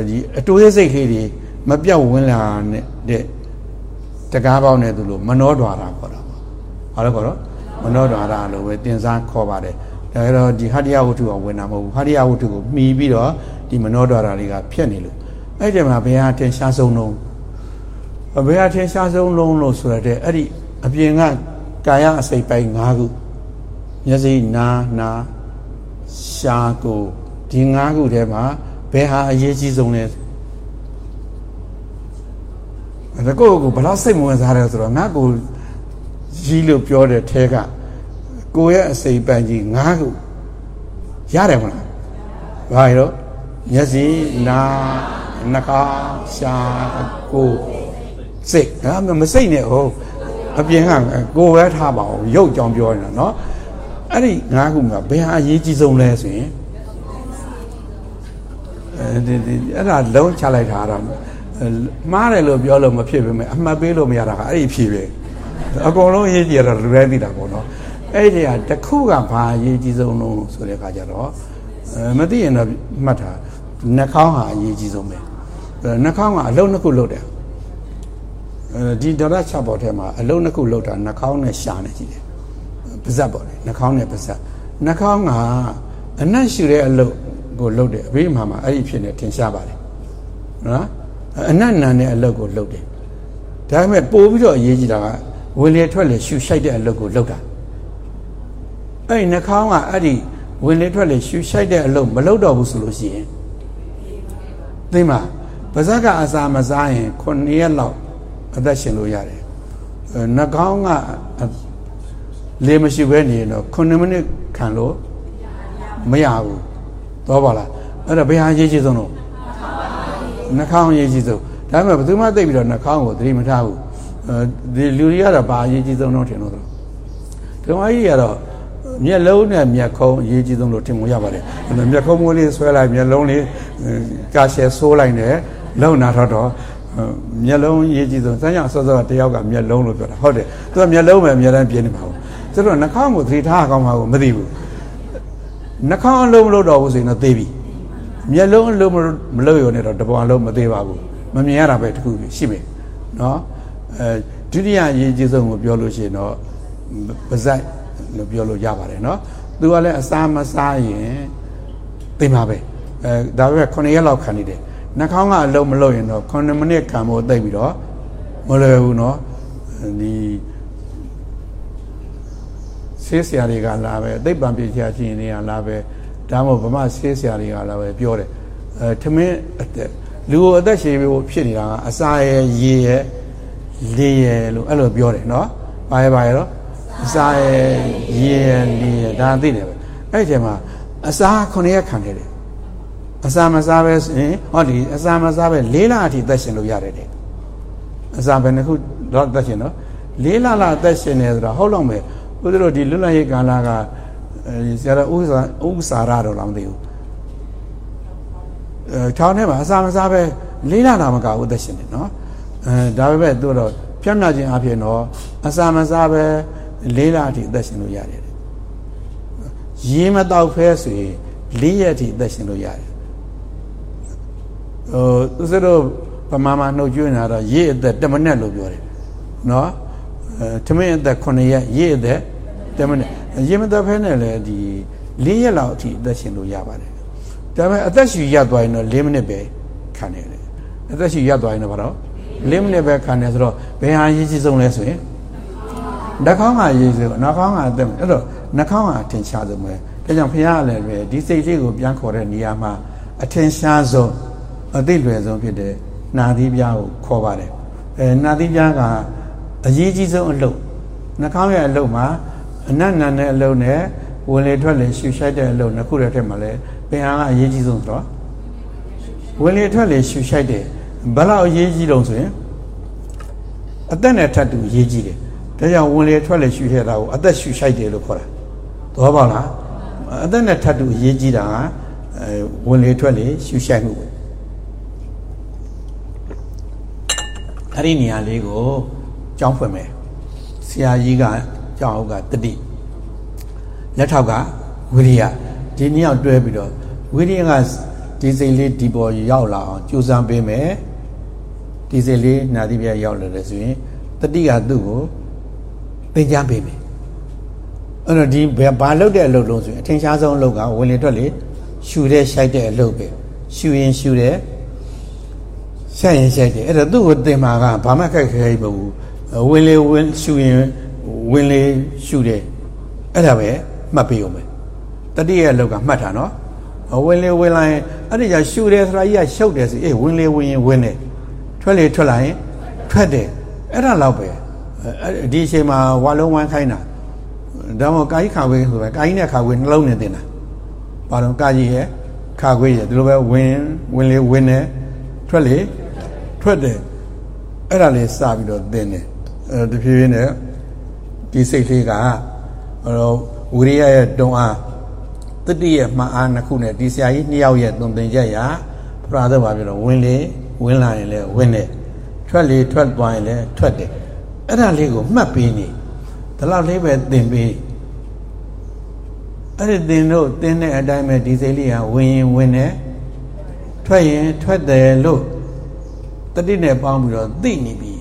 ဒီအတိုးရစိတ်လေးတွေ မပြောက်ဝင်လာတဲ့တကားပေါက်နဲ့သူလို့မနောဒွါရခေါ်တာပေါ့ဘာလို့ခေါ်တော့မနောဒွါရလို့ပဲတင်စားခေါ်ပါတယ်ဒါကြတော့ဒီဟတ္တယဝတ္ထုကဝင်တာမဟုတ်ဘူးဟတ္တယဝတ္ထုကိုမှီပြီးတော့ဒီမနောဒွါရတွေကဖြတ်နေလို့အဲ့ဒီမှာဘယ်ဟာတင်ရှားဆုံးလုံးဘယ်ဟာတင်ရှားဆုံးလုံးလို့ဆိုရတဲ့အဲ့ဒီအပြင်ကကာယအစိတ်ပိုင်း၅ခုမျက်စိနာနာရှာကိုဒီ၅ခုထဲမှာဘယ်ဟာအရေးကြီးဆုံးလဲ အဲ့ကိုကိုဘလောက်စိတ်မဝင်စားတယ်ဆိုတော့ငါကိုကြီးလို့ပြောတဲ့ထဲကကိုရဲ့အစိပ်ပန်းကြီး၅ခုရတယ်မလားဘာရောမျက်စိနာနှာခေါင်းရှာကိုစိတ်ဟာမစိတ်နဲ့ဟုတ်အပြင်ကကိုပဲထားပါအောင်ရုပ်ကြောင်ပြောနေတာเนาะအဲ့ဒီ၅ခုမှာဘယ်ဟာအရေးကြီးဆုံးလဲဆိုရင်အဲဒီအဲ့ဒါလုံးချလိုက်တာတော့ မှားတယ်လို့ပြောလို့မဖြစ်ပေမဲ့အမှတ်ပေးလို့မရတာကအဲ့ဒီဖြေပဲအကုန်လုံးအရေးကြီးရတာလွယ်သိတာပေါ့နော်အဲ့ဒီဟာတစ်ခုကဘာအရေးကြီးဆုံးလို့ဆိုတဲ့အခါကျတော့မသိရင်တော့မှတ်တာနှာခေါင်းဟာအရေးကြီးဆုံးပဲနှာခေါင်းကအလုံးနှစ်ခုလုပ်တယ်အဲဒီဒေါရချပေါ်ထဲမှာအလုံးနှစ်ခုလုပ်တာနှာခေါင်းနဲ့ရှာနေကြည့်တယ်ပါဇက်ပေါ့လေနှာခေါင်းနဲ့ပါဇက်နှာခေါင်းကအနက်ရှူတဲ့အလုပ်ကိုလုပ်တယ်အဘေးမှာမှာအဲ့ဒီဖြစ်နေထင်ရှားပါတယ်နော် အနက်နံတဲ့အလုပ်ကိုလုပ်တယ်ဒါပေမဲ့ပို့ပြီးတော့အရေးကြီးတာကဝင်လေထွက်လေရှူရှိုက်တဲ့အလုပ်ကိုလုပ်တာအဲ့ဒီနှာခေါင်းကအဲ့ဒီဝင်လေထွက်လေရှူရှိုက်တဲ့အလုပ်မလုပ်တော့ဘူးဆိုလို့ရှိရင်သိမပါဇက်ကအစာမစားရင်9ရက်လောက်အသက်ရှင်လို့ရတယ်နှာခေါင်းကလေမရှိဘဲနေရင်တော့9မိနစ်ခံလို့မရဘူးတော့ပါလားအဲ့ဒါဘယ်ဟာရေးချဆုံးတော့ နှာခေါင်းရေးချဆုံးဒါပေမဲ့ဘယ်သူမှသိပြီးတော့နှာခေါင်းကိုသတိမထားဘူးအဲဒီလူတွေကတော့ဘာရေးချဆုံးတော့ထင်လို့တော့ဓမ္မကြီးကတော့မျက်လုံးနဲ့မျက်ခုံးအရေးကြီးဆုံးလို့ထင်မှုရပါတယ်မျက်ခုံးမိုးလေးဆွဲလိုက်မျက်လုံးလေးကာရှယ်ဆိုးလိုက်တယ်လုံနာတော့တော့မျက်လုံးရေးကြည့်ဆုံးစမ်းရဆော့ဆော့တယောက်ကမျက်လုံးလို့ပြောတာဟုတ်တယ်သူကမျက်လုံးပဲအများတန်းပြင်းနေမှာဘူးဆိုတော့နှာခေါင်းကိုသတိထားအောင်မှာကိုမသိဘူးနှာခေါင်းအလုံးမလို့တော့ဘူးဆိုရင်တော့သိပြီ မျက်လုံးအလုံးမလို့ရုံနဲ့တော့တပွားလုံးမသိပါဘူးမမြင်ရတာပဲတခုရှိပြီနော်အဲဒုတိယအရေးကြီးဆုံးကိုပြောလို့ရှိရင်တော့ပါဇက်လို့ပြောလို့ရပါတယ်နော်သူကလည်းအစာမစားရင်သိမှာပဲအဲဒါပေမဲ့9ရက်လောက်ခံနေတယ်နှာခေါင်းကအလုံးမလုံးရင်တော့9မိနစ်ခံဖို့သိပြီးတော့မလွယ်ဘူးနော်ဒီဆေးဆရာတွေကလာပဲသိပ္ပံပညာရှင်တွေကလာပဲ ဒါမှမဟုတ်ဗမာဆေးဆရာတွေကလာပဲပြောတယ်အဲထမင်းလူကိုအသက်ရှင်ဖို့ဖြစ်နေတာကအစာရယ်ရေရယ်လေရယ်လို့အဲ့လိုပြောတယ်နော်ဘာရဘာရတော့အစာရယ်ရေရယ်လေရယ်ဒါသိတယ်ပဲအဲ့ဒီချိန်မှာအစာ9ရက်ခံတယ်အစာမစားပဲဆိုရင်ဟောဒီအစာမစားပဲ၄လအထိသက်ရှင်လို့ရတယ်တဲ့အစာပဲနှစ်ခုတော့သက်ရှင်နော်၄လလာသက်ရှင်နေဆိုတော့ဟုတ်တော့မယ်ဦးဇတို့ဒီလွတ်လပ်ရေးကာလက ဆရာတော်ဥစ္စာဥစ္စာရတော့လားမသိဘူးအဲထောင်းထဲမှာအစာမစားပဲလေးလာတာမကဘူးသက်ရှင်နေနော်အဲဒါပေမဲ့သူတော့ပြတ်နာခြင်းအဖြစ်တော့အစာမစားပဲလေးလာအထိသက်ရှင်လို့ရတယ်ရေမတော့ဖဲဆိုရင်လေးရက်အထိသက်ရှင်လို့ရတယ်ဟိုသူစတော့ပမာမနှုတ်ကျွေးနေတာတော့ရေအသက်တမနဲ့လို့ပြောတယ်နော်အဲထမင်းအသက်9ရက်ရေအသက်တမနဲ့ ရေမသက်ဖဲနဲ့လည်းဒီ၄ရက်လောက်အထိအသက်ရှင်လို့ရပါတယ်ဒါပေမဲ့အသက်ရှူရသွားရင်တော့၄မိနစ်ပဲခံနေတယ်အသက်ရှူရသွားရင်တော့ဘာလို့၄မိနစ်ပဲခံနေဆိုတော့ဘယ်ဟာရေးကြည့်ဆုံးလဲဆိုရင်နှာခေါင်းကရေးဆိုနှာခေါင်းကအသက်အဲ့တော့နှာခေါင်းကအထင်ရှားဆုံးပဲဒါကြောင့်ဖခင်ကလည်းပဲဒီစိတ်လေးကိုပြန်ခေါ်တဲ့နေရာမှာအထင်ရှားဆုံးအသိလွယ်ဆုံးဖြစ်တဲ့နာသီးပြားကိုခေါ်ပါတယ်အဲနာသီးပြားကအရေးကြီးဆုံးအလုပ်နှာခေါင်းရဲ့အလုပ်မှာ အနတ်နန်တဲ့အလုပ်နဲ့ဝင်လေထွက်လေရှူရှိုက်တဲ့အလုပ်နှစ်ခုတည်းထက်မှာလဲပင်အားကအရေးကြီးဆုံးဆိုတော့ဝင်လေထွက်လေရှူရှိုက်တယ်ဘယ်လောက်အရေးကြီးတုံးဆိုရင်အသက်နဲ့ထပ်တူအရေးကြီးတယ်ဒါကြောင့်ဝင်လေထွက်လေရှူထည့်တာကိုအသက်ရှူရှိုက်တယ်လို့ခေါ်တာသဘောပေါက်လားအသက်နဲ့ထပ်တူအရေးကြီးတာကအဲဝင်လေထွက်လေရှူရှိုက်မှုပဲအဲ့ဒီနေရာလေးကိုကြောင်းဖွင့်မယ်ဆရာကြီးက ကြောင်းဟုတ်ကတတိလက်ထောက်ကဝိရိယဒီနှစ်ယောက်တွဲပြီးတော့ဝိရိယကဒီစိတ်လေးဒီပေါ်ရောက်လာအောင်ကြိုးစားပေးမယ်ဒီစိတ်လေးနာသီပြရောက်လာတယ်ဆိုရင်တတိကသူ့ကိုသင်ကြားပေးမယ်အဲ့တော့ဒီဘာလုပ်တဲ့အလုပ်လုံးဆိုရင်အထင်ရှားဆုံးအလုပ်ကဝင်လေထွက်လေရှူတဲ့ရှိုက်တဲ့အလုပ်ပဲရှူရင်ရှူတယ်ရှိုက်ရင်ရှိုက်တယ်အဲ့တော့သူ့ကိုသင်မှာကဘာမှခက်ခဲမဟုတ်ဘူးဝင်လေဝင်ရှူရင် ဝင်လေရှူတယ်အဲ့ဒါပဲမှတ်ပေးအောင်ပဲတတိယလောက်ကမှတ်တာနော်ဝင်လေဝင်လာရင်အဲ့ဒီじゃရှူတယ်ဆိုတာကြီးကရှုပ်တယ်ဆိုအေးဝင်လေဝင်ရင်ဝင်တယ်ထွက်လေထွက်လာရင်ထွက်တယ်အဲ့ဒါလောက်ပဲဒီအချိန်မှာဝါလုံးဝမ်းခိုင်းတာဒါမှကာကြီးခါခွေးဆိုပဲကာကြီးနဲ့ခါခွေးနှလုံးနဲ့တင်တာဘာလို့ကာကြီးရဲ့ခါခွေးရဲ့ဒီလိုပဲဝင်ဝင်လေဝင်တယ်ထွက်လေထွက်တယ်အဲ့ဒါလေးစပြီးတော့တင်တယ်အဲတဖြည်းဖြည်းနဲ့ ဒီစိတ်လေးကဟိုဝိရိယရဲ့တုံအားတတိရဲ့မှအားနှစ်ခုနဲ့ဒီဆရာကြီးနှစ်ယောက်ရဲ့သွန်သင်ချက်ရာပရာသဘာပြောတော့ဝင်လေဝင်လာရင်လည်းဝင်တယ်ထွက်လေထွက်သွားရင်လည်းထွက်တယ်အဲ့ဒါလေးကိုမှတ်ပေးနေဒီလောက်လေးပဲသင်ပေးအဲ့ဒီသင်တို့သင်တဲ့အတိုင်းပဲဒီစိတ်လေးဟာဝင်ရင်ဝင်တယ်ထွက်ရင်ထွက်တယ်လို့တတိနဲ့ပေါင်းပြီးတော့သိနေပြီ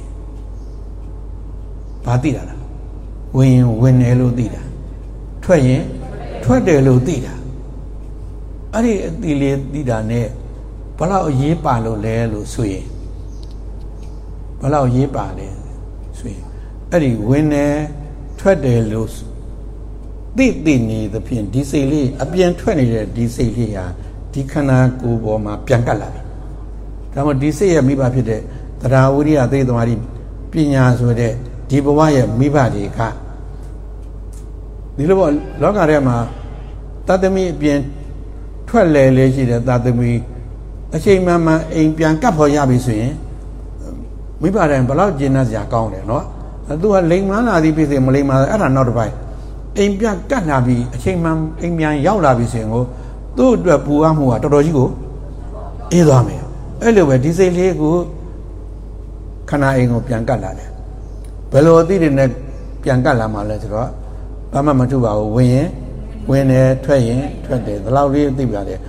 ဘာသိတာလဲ ဝင်ရင်ဝင်တယ်လို့သိတာထွက်ရင်ထွက်တယ်လို့သိတာအဲ့ဒီအတိလေးသိတာ ਨੇ ဘလောက်အရေးပါလို့လဲလို့ဆိုရင်ဘလောက်ရေးပါလဲဆိုရင်အဲ့ဒီဝင်တယ်ထွက်တယ်လို့သိသိနေသဖြင့်ဒီစိတ်လေးအပြန်ထွက်နေတဲ့ဒီစိတ်လေးဟာဒီခန္ဓာကိုယ်ပေါ်မှာပြန်ကပ်လာတယ်ဒါမှဒီစိတ်ရဲ့မိဘဖြစ်တဲ့တရားဝိရိယသိသမารိပညာဆိုတဲ့ဒီဘဝရဲ့မိဘတွေက ဒီလိုပေါ့လောကထဲမှာတသမီအပြင်ထွက်လဲလဲရှိတယ်တသမီအချိန်မှန်မှန်အိမ်ပြန်ကပ်ဖို့ရပြီဆိုရင်မိဘတိုင်းဘလောက်ကျဉ်းနှစရာကောင်းတယ်နော်သူကလိမ်မလာသည်ဖြစ်စေမလိမ်မလာအဲ့ဒါနောက်တစ်ပိုင်းအိမ်ပြတ်ကတ်လာပြီးအချိန်မှန်အိမ်မြန်ရောက်လာပြီဆိုရင်ကိုသူ့အတွက်ပူအပ်မှုကတော်တော်ကြီးကိုအေးသွားမယ်အဲ့လိုပဲဒီစိတ်လေးကိုခန္ဓာအိမ်ကိုပြန်ကတ်လာတယ်ဘယ်လိုအသည့်တွေနဲ့ပြန်ကတ်လာမှလဲဆိုတော့ ဘာမှမထုပါဘူးဝင်ရင်ဝင်တယ်ထွက်ရင်ထွက်တယ်ဒီလောက်လေးသိပါတယ်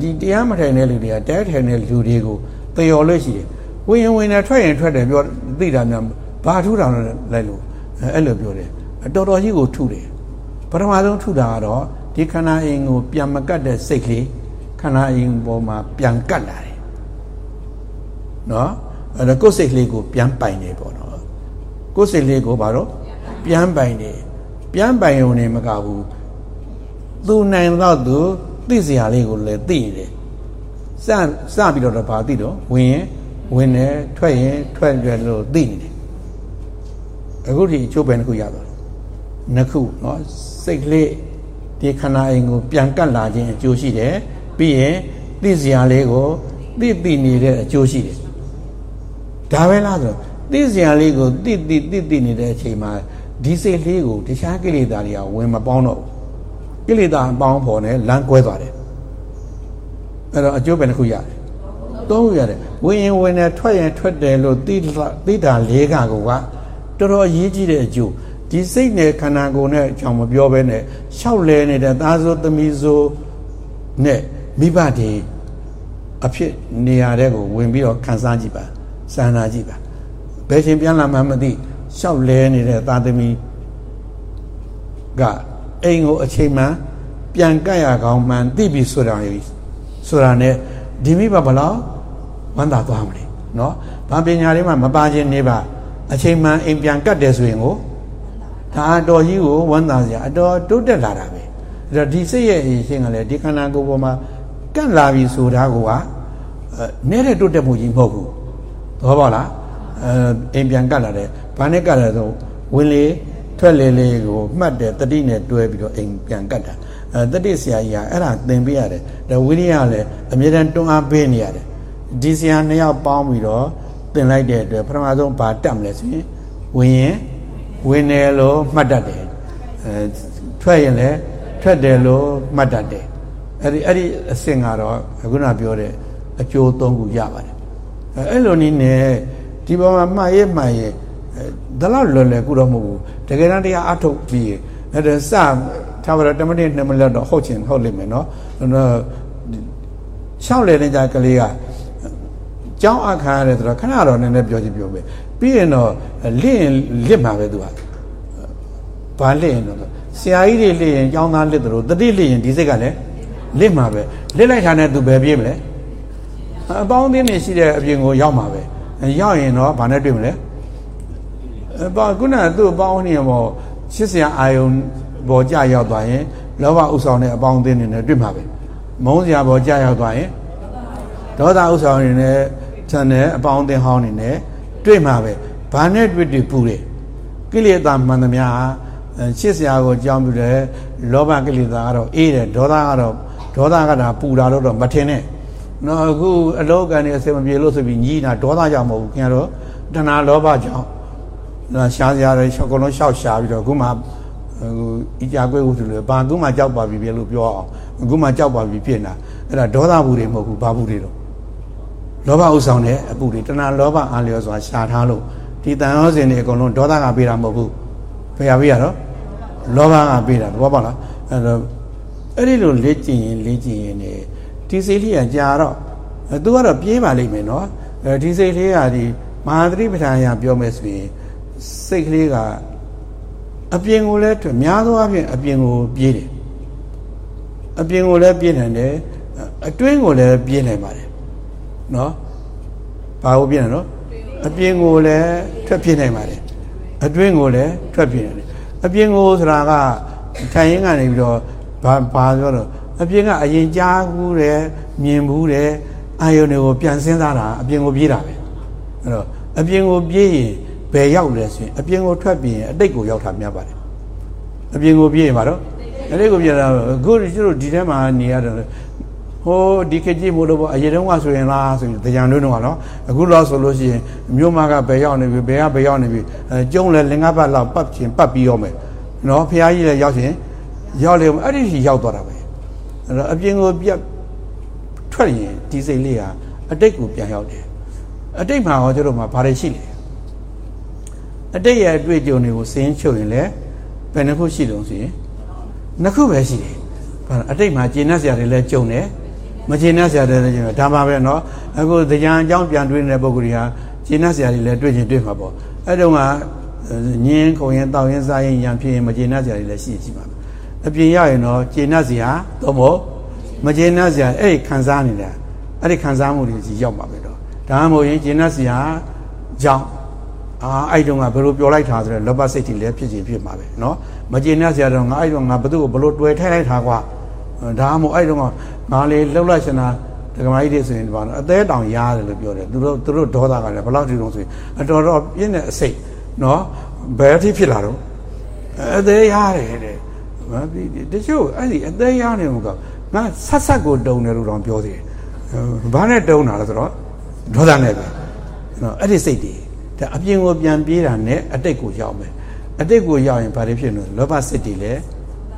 ဒီတရားမထိုင်တဲ့လူတွေကတဲထိုင်တဲ့လူတွေကိုတယော်လို့ရှိတယ်ဝင်ရင်ဝင်တယ်ထွက်ရင်ထွက်တယ်ပြောသိတာများဘာထူတာလဲလို့အဲ့လိုပြောတယ်တော်တော်ကြီးကိုထုတယ်ပထမဆုံးထုတာကတော့ဒီခန္ဓာအိမ်ကိုပြန်မကတ်တဲ့စိတ်ကလေးခန္ဓာအိမ်ပေါ်မှာပြန်ကတ်လာတယ်နော်အဲ့ဒါကိုယ်စိတ်ကလေးကိုပြန်ပိုင်နေပေါ့နော်ကိုယ်စိတ်လေးကိုဘာလို့ပြန်ပိုင်နေ ပြန်ပိုင်ုံနေမကဘူးသူနိုင်တော့သူသိစရာလေးကိုလည်းသိတယ်စစပြီးတော့ဘာသိတော့ဝင်ရင်ဝင်တယ်ထွက်ရင်ထွက်တယ်လို့သိနေတယ်အခုဒီအချိုးပဲတစ်ခုရသွားတယ်နှစ်ခုเนาะစိတ်ကလေးဒီခန္ဓာအိမ်ကိုပြန်ကတ်လာခြင်းအကျိုးရှိတယ်ပြီးရင်သိစရာလေးကိုသိသိနေတဲ့အကျိုးရှိတယ်ဒါပဲလားဆိုသိစရာလေးကိုသိသိသိသိနေတဲ့အချိန်မှာ ဒီစိတ်လေးကိုတခြားကိလေသာတွေကဝင်မပေါင်းတော့ဘူးကိလေသာအပေါင်းဖော်နဲ့လမ်းကွဲသွားတယ်အဲ့တော့အကျိုးပဲတစ်ခုရတယ်သုံးခုရတယ်ဝင်ရင်ဝင်တယ်ထွက်ရင်ထွက်တယ်လို့သိသိတာလေးကကိုကတော်တော်အရေးကြီးတဲ့အကျိုးဒီစိတ်နဲ့ခန္ဓာကိုယ်နဲ့အကြောင်းမပြောဘဲနဲ့ရှောက်လဲနေတဲ့သားစိုးသမီးစိုးနဲ့မိဘတွေအဖြစ်နေရာတဲ့ကိုဝင်ပြီးတော့ခံစားကြည့်ပါစံနာကြည့်ပါဘယ်ချိန်ပြန်လာမှမသိ ရှောက်လဲနေတဲ့သားသမီးကအိမ်ကိုအချိန်မှပြန်ကပ်ရကောင်းမှန်သိပြီဆိုတာဆိုတာနဲ့ဒီမိဘဘလောက်ဝမ်းသာသွားမလဲเนาะဘာပညာလေးမှမပါခြင်းနေပါအချိန်မှအိမ်ပြန်ကတ်တယ်ဆိုရင်ကိုဒါအတော်ကြီးကိုဝမ်းသာစရာအတော်တိုးတက်လာတာပဲအဲ့တော့ဒီစိတ်ရဲ့အရှင်ကလည်းဒီခန္ဓာကိုယ်ပေါ်မှာကတ်လာပြီဆိုတာကအဲနဲ့တိုးတက်မှုကြီးမဟုတ်ဘူးသဘောပေါက်လား အဲအိမ်ပြန်ကတ်လာတယ်ဘာနဲ့ကတ်လာဆိုဝင်လေထွက်လေလေးကိုမှတ်တယ်တတိနဲ့တွဲပြီးတော့အိမ်ပြန်ကတ်တာအဲတတိဆရာကြီးကအဲ့ဒါသင်ပေးရတယ်ဒါဝိရိယလည်းအမြဲတမ်းတွန်းအားပေးနေရတယ်ဒီဆရာနှစ်ယောက်ပေါင်းပြီးတော့သင်လိုက်တဲ့အတွက်ပထမဆုံးဘာတက်မလဲဆိုရင်ဝင်ရင်ဝင်တယ်လို့မှတ်တတ်တယ်အဲထွက်ရင်လည်းထွက်တယ်လို့မှတ်တတ်တယ်အဲ့ဒီအဲ့ဒီအဆင့်ကတော့ခုနပြောတဲ့အကျိုးသုံးခုရပါတယ်အဲအဲ့လိုနည်းနဲ့ ဒီပေါ်မှာမှတ်ရဲ့မှတ်ရဲ့ဒါလောက်လွယ်လွယ်ကူတော့မဟုတ်ဘူးတကယ်တမ်းတရားအထုတ်ပြီးအဲ့ဒါစထားပါတော့တမတိ2မိနစ်တော့ဟုတ်ချင်ဟုတ်လိမ့်မယ်နော်ရှောက်လေတဲ့ကြကလေးကကြောင်းအခါရတယ်ဆိုတော့ခဏတော့နည်းနည်းပြောချင်ပြောမယ်ပြီးရင်တော့လင့်ရင်လစ်မှာပဲသူကဘာလင့်ရင်တော့ဆရာကြီးတွေလင့်ရင်ကျောင်းသားလစ်တယ်လို့တတိလင့်ရင်ဒီစိတ်ကလည်းလစ်မှာပဲလစ်လိုက်တာနဲ့သူဘယ်ပြေးမလဲအပေါင်းအသင်းတွေရှိတဲ့အပြင်ကိုရောက်မှာပဲ ရောက်ရင်တော့ဘာနဲ့တွေ့မလဲဘာခုနကသူ့အပေါင်းအသင်းပေါ်ရှစ်ဆရာအာယုံပေါ်ကြရောက်သွားရင်လောဘဥဆောင်တဲ့အပေါင်းအသင်းတွေနဲ့တွေ့မှာပဲမုန်းစရာပေါ်ကြရောက်သွားရင်ဒေါသဥဆောင်တွေနဲ့ဆန်တဲ့အပေါင်းအသင်းဟောင်းတွေနဲ့တွေ့မှာပဲဘာနဲ့တွေ့တွေ့ပူတယ်ကိလေသာမှန်သမျှရှစ်ဆရာကိုကြောင်းပြတယ်လောဘကိလေသာကတော့အေးတယ်ဒေါသကတော့ဒေါသကတာပူတာလို့တော့မထင်နဲ့ နော်အခုအလောကန်နေအစမပြေလို့ဆိုပြီးညီးတာဒေါသကြောင့်မဟုတ်ဘူးခင်ဗျားတို့တဏှာလောဘကြောင့်ရှားစရာတွေအကုန်လုံးရှောက်ရှားပြီးတော့အခုမှဟိုဤကြကွဲဝတ္ထုလေဘာအခုမှကြောက်ပါပြီပြလို့ပြောအောင်အခုမှကြောက်ပါပြီဖြစ်နေတာအဲ့ဒါဒေါသဘူးတွေမဟုတ်ဘူးဘာဘူးတွေတော့လောဘဥဆောင်တဲ့အပူတွေတဏှာလောဘအားလျော်စွာရှာထားလို့ဒီတန်ရောစင်တွေအကုန်လုံးဒေါသကပေးတာမဟုတ်ဘူးဘယ်ရပေးရတော့လောဘကပေးတာဘောပါလားအဲ့တော့အဲ့ဒီလိုလေ့ကျင့်ရင်လေ့ကျင့်ရင်ね ဒီစိတ်လေးကကြာတော့သူကတော့ပြေးပါလိမ့်မယ်နော်အဲဒီစိတ်လေးကဒီမဟာသတိပဋ္ဌာန်ရပြောမယ်ဆိုရင်စိတ်ကလေးကအပြင်ကိုလည်းထွက်များသောအားဖြင့်အပြင်ကိုပြေးတယ်အပြင်ကိုလည်းပြေးနိုင်တယ်အတွင်းကိုလည်းပြေးနိုင်ပါတယ်နော်ဘာကိုပြေးနိုင်နော်အပြင်ကိုလည်းထွက်ပြေးနိုင်ပါတယ်အတွင်းကိုလည်းထွက်ပြေးနိုင်တယ်အပြင်ကိုဆိုတာကထိုင်ရင်ကနေပြီးတော့ဘာဘာပြောတော့ အပြင်ကအရင်ကြားဘူးတယ်မြင်ဘူးတယ်အာယုန်တွေကိုပြန်စဉ်းစားတာအပြင်ကိုပြေးတာပဲအဲ့တော့အပြင်ကိုပြေးရင်ဘယ်ရောက်လဲဆိုရင်အပြင်ကိုထွက်ပြီးရင်အတိတ်ကိုရောက်တာများပါတယ်အပြင်ကိုပြေးရင်ပါတော့အတိတ်ကိုပြေးတာအခုကျတို့ဒီထဲမှာနေရတယ်ဟိုဒီခေတ်ကြီးမို့လို့ပေါ့အရင်တုန်းကဆိုရင်လားဆိုရင်တရားတွင်းတော့နော်အခုတော့ဆိုလို့ရှိရင်မြို့မကဘယ်ရောက်နေပြီဘယ်ကဘယ်ရောက်နေပြီအဲကျုံလဲလင်္ကာဘတ်လောက်ပတ်ချင်းပတ်ပြီးရောမယ်နော်ဖះကြီးလည်းရောက်ရင်ရောက်လေအဲ့ဒီရောက်သွားတာပဲ အဲ့တော့အပြင်ကိုပြတ်ထွက်ရင်ဒီစိတ်လေးဟာအတိတ်ကိုပြန်ရောက်တယ်အတိတ်မှာဟောကျတော့မှာဘာတွေရှိလဲအတိတ်ရဲ့အတွေ့အကြုံတွေကိုစင်းချုပ်ရင်လည်းဘယ်နှခုရှိတုံးဆိုရင်နှစ်ခုပဲရှိတယ်အတိတ်မှာကျင့်တတ်စရာတွေလည်းကြုံတယ်မကျင့်တတ်စရာတွေလည်းကြုံတယ်ဒါမှပဲเนาะအခုတရားအကြောင်းပြန်တွေးနေတဲ့ပုဂ္ဂိုလ်တွေဟာကျင့်တတ်စရာတွေလည်းတွေ့ချင်းတွေ့မှာပေါ့အဲ့တုန်းကညင်းခုံရင်တောင်းရင်စားရင်ညံဖြစ်ရင်မကျင့်တတ်စရာတွေလည်းရှိရှိမှာ အပြင်ရောက်ရင်တော့ကျေနပ်စရာတော့မဟုတ်မကျေနပ်စရာအဲ့ဒီခံစားနေတာအဲ့ဒီခံစားမှုတွေကြီးရောက်မှာပဲတော့ဒါမှမဟုတ်ရင်ကျေနပ်စရာကြောင့်အာအဲ့တုန်းကဘယ်လိုပြောလိုက်တာဆိုတော့လောဘစိတ်တွေလည်းဖြစ်ချင်ဖြစ်မှာပဲเนาะမကျေနပ်စရာတော့ငါအဲ့တုန်းကဘသူ့ကိုဘလို့တွေ့ထိုက်လိုက်တာကွာဒါမှမဟုတ်အဲ့တုန်းကငါလေလှုပ်လိုက်ချင်တာဒကမာကြီးတွေဆိုရင်ဒီမှာအသေးတောင်ရတယ်လို့ပြောတယ်သူတို့သူတို့ဒေါသကလည်းဘလောက်ထိတုံးဆိုရင်အတော်တော်ပြင်းတဲ့အစိတ်เนาะဘယ်အထိဖြစ်လာတော့အသေးရတယ်တဲ့ မသိတချို့အဲ့ဒီအသေးရနေမှာကငါဆက်ဆက်ကိုတုံတယ်လို့တော့ပြောသေးတယ်ဘာနဲ့တုံတာလဲဆိုတော့ဒေါသနဲ့ပဲနော်အဲ့ဒီစိတ်တွေဒါအပြင်ကိုပြန်ပြေးတာနဲ့အတိတ်ကိုရောက်မယ်အတိတ်ကိုရောက်ရင်ဘာတွေဖြစ်လို့လောဘစိတ်တွေလည်း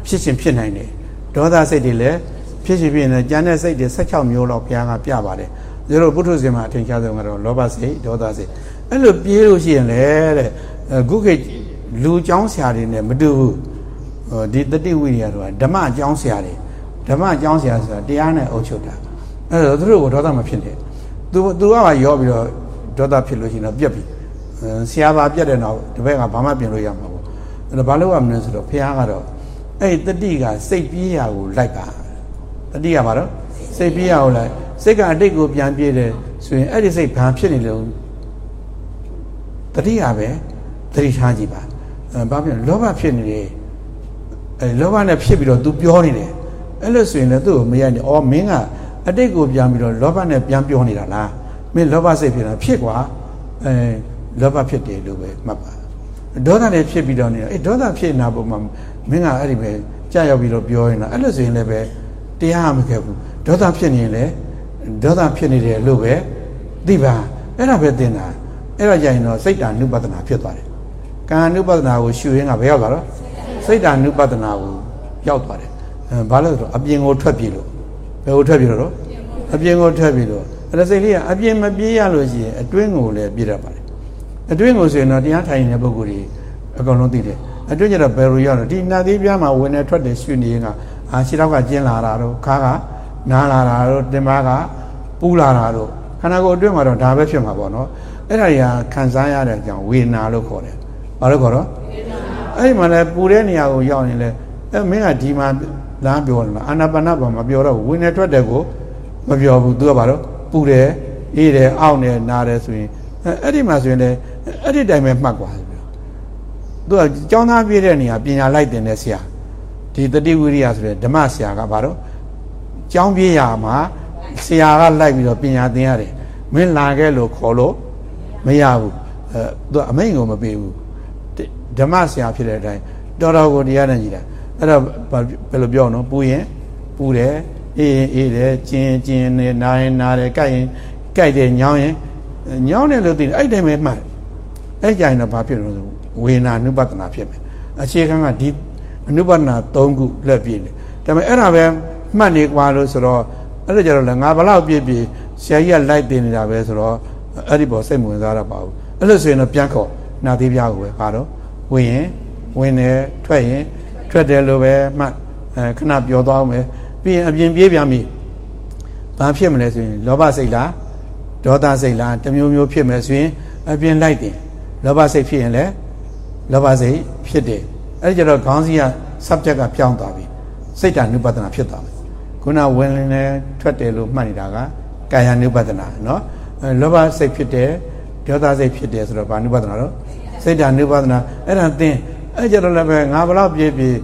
ဖြစ်ရှင်ဖြစ်နိုင်တယ်ဒေါသစိတ်တွေလည်းဖြစ်ရှင်ဖြစ်နေကြံတဲ့စိတ်တွေ16မျိုးလောက်ဘုရားကပြပါတယ်ကျတို့ပုထုဇဉ်မှာအထင်ရှားဆုံးကတော့လောဘစိတ်ဒေါသစိတ်အဲ့လိုပြေးလို့ရှိရင်လေတဲ့ခုခေတ်လူចောင်းဆရာတွေနဲ့မတူဘူး ဒီတတိဝိရိယတို့ကဓမ္မအကြောင်းဆရာတွေဓမ္မအကြောင်းဆရာဆိုတာတရားနဲ့အုပ်ချုပ်တာအဲ့တော့သူတို့ကဒေါသမဖြစ်တယ်သူသူကမှရောပြီးတော့ဒေါသဖြစ်လို့ရှိရင်တော့ပြက်ပြီဆရာပါပြက်တဲ့နောက်တပည့်ကဘာမှပြင်လို့ရမှာပေါ့အဲ့တော့ဘာလို့ရမလဲဆိုတော့ဖះကတော့အဲ့ဒီတတိကစိတ်ပြေးရာကိုလိုက်ပါတတိကဘာတော့စိတ်ပြေးရာကိုလိုက်စိတ်ကအတိတ်ကိုပြန်ပြေးတယ်ဆိုရင်အဲ့ဒီစိတ်ဘာဖြစ်နေလဲတတိကပဲတတိထားကြည့်ပါဘာဖြစ်လဲလောဘဖြစ်နေတယ် အဲလောဘနဲ့ဖြစ်ပြီးတော့ तू ပြောနေတယ်အဲ့လို့ဆိုရင်လည်းသူ့ကိုမရိုက်နဲ့အော်မင်းကအတိတ်ကိုပြန်ပြီးတော့လောဘနဲ့ပြန်ပြောနေတာလားမင်းလောဘစိတ်ဖြစ်တာဖြစ်ကွာအဲလောဘဖြစ်တယ်လို့ပဲမှတ်ပါဒေါသနဲ့ဖြစ်ပြီးတော့နေတော့အဲဒေါသဖြစ်နေတာပုံမှာမင်းကအဲ့ဒီပဲကြာရောက်ပြီးတော့ပြောနေတာအဲ့လို့ဆိုရင်လည်းပဲတရားမခဲ့ဘူးဒေါသဖြစ်နေရင်လည်းဒေါသဖြစ်နေတယ်လို့ပဲသိပါအဲ့ဒါပဲသင်တာအဲ့ဒါကြရင်တော့စိတ်တ ानु ပဒနာဖြစ်သွားတယ်ကာ ानु ပဒနာကိုရှုရင်းကဘယ်ရောက်လာတော့ စိတ်တ ानु ပဒနာကိုရောက်သွားတယ်အဲဘာလို့လဲဆိုတော့အပြင်ကိုထွက်ပြေးလို့ဘယ်ကိုထွက်ပြေးလို့တော့အပြင်ကိုထွက်ပြေးလို့အဲ့ဒါစိတ်လေးကအပြင်မပြေးရလို့ရှိရင်အတွင်းကိုလည်းပြေးတတ်ပါတယ်အတွင်းကိုဆိုရင်တော့တရားထိုင်နေတဲ့ပုဂ္ဂိုလ်တွေအကုန်လုံးသိတယ်အတွင်းကျတော့ဘယ်လိုရောက်တော့ဒီနာသီးပြားမှာဝင်နေထွက်တယ်ရှုနေရင်ကအာခြေထောက်ကကျင်းလာတာတော့ခါကနားလာတာတော့တင်ပါကပူလာတာတော့ခန္ဓာကိုယ်အတွင်းမှာတော့ဒါပဲဖြစ်မှာပေါ့နော်အဲ့ဒါကြီးခံစားရတဲ့အကြောင်းဝေဒနာလို့ခေါ်တယ်ဘာလို့ခေါ်တော့ အဲ့ဒီမှာလည်းပူတဲ့နေရာကိုရောက်ရင်လည်းအဲမင်းကဒီမှာလမ်းပြောနေတာအာနာပါနဘာမပြောတော့ဝင်နေထွက်တယ်ကိုမပြောဘူးသူကဘာလို့ပူတယ်အေးတယ်အောင့်တယ်နားတယ်ဆိုရင်အဲ့ဒီမှာဆိုရင်လည်းအဲ့ဒီတိုင်းပဲမှတ်กว่าဆိုပြီးသူကကျောင်းသားပြည့်တဲ့နေရာပညာလိုက်တင်တဲ့ဆရာဒီတတိဝိရိယဆိုတဲ့ဓမ္မဆရာကဘာတော့ကျောင်းပြည့်ရမှာဆရာကလိုက်ပြီးတော့ပညာသင်ရတယ်မင်းလာခဲ့လို့ခေါ်လို့မရဘူးအဲသူအမိန့်ကိုမပေးဘူး ဓမ္မဆရာဖြစ်တဲ့အတိုင်းတော်တော်ကိုတရားနဲ့ကြည်တာအဲ့တော့ဘယ်လိုပြောနော်ပူရင်ပူတယ်အေးရင်အေးတယ်ကျင်းကျင်းနေနာရင်နာတယ်ကြိုက်ရင်ကြိုက်တယ်ညောင်းရင်ညောင်းတယ်လို့သိတယ်အဲ့တိုင်းပဲမှတ်အဲ့ကြရင်တော့ဘာဖြစ်လို့ဆိုဝေနာနုပဒနာဖြစ်မယ်အခြေခံကဒီအနုပဒနာ၃ခုလက်ပြည့်တယ်ဒါပေမဲ့အဲ့ဒါပဲမှတ်နေကွာလို့ဆိုတော့အဲ့ဒါကြတော့လေငါဘလောက်ပြည့်ပြည့်ဆရာကြီးကလိုက်တင်နေတာပဲဆိုတော့အဲ့ဒီပေါ်စိတ်ဝင်စားရပါဘူးအဲ့လိုဆိုရင်တော့ပြန်ခေါ်နာသေးပြားကိုပဲပါတော့ ဝင်ရင်ဝင်တယ်ထွက်ရင်ထွက်တယ်လို့ပဲမှတ်အဲခဏပြောသွားအောင်ပဲပြီးရင်အပြင်ပြေးပြန်ပြီဘာဖြစ်မလဲဆိုရင်လောဘစိတ်လားဒေါသစိတ်လားတမျိုးမျိုးဖြစ်မယ်ဆိုရင်အပြင်လိုက်တယ်လောဘစိတ်ဖြစ်ရင်လည်းလောဘစိတ်ဖြစ်တယ်အဲ့ဒီကျတော့ခေါင်းစည်းက subject ကပြောင်းသွားပြီစိတ်ဓာတ်နုပဒနာဖြစ်သွားပြီခုနဝင်နေထွက်တယ်လို့မှတ်နေတာကကာယ ानु ပဒနာเนาะလောဘစိတ်ဖြစ်တယ်ဒေါသစိတ်ဖြစ်တယ်ဆိုတော့ဘာ ानु ပဒနာတော့ စိတ်ဓာတ် ानु ပဒနာအဲ့ဒါသင်အဲ့ကျတော့လည်းပဲငါဘလောက်ပြေးပြေး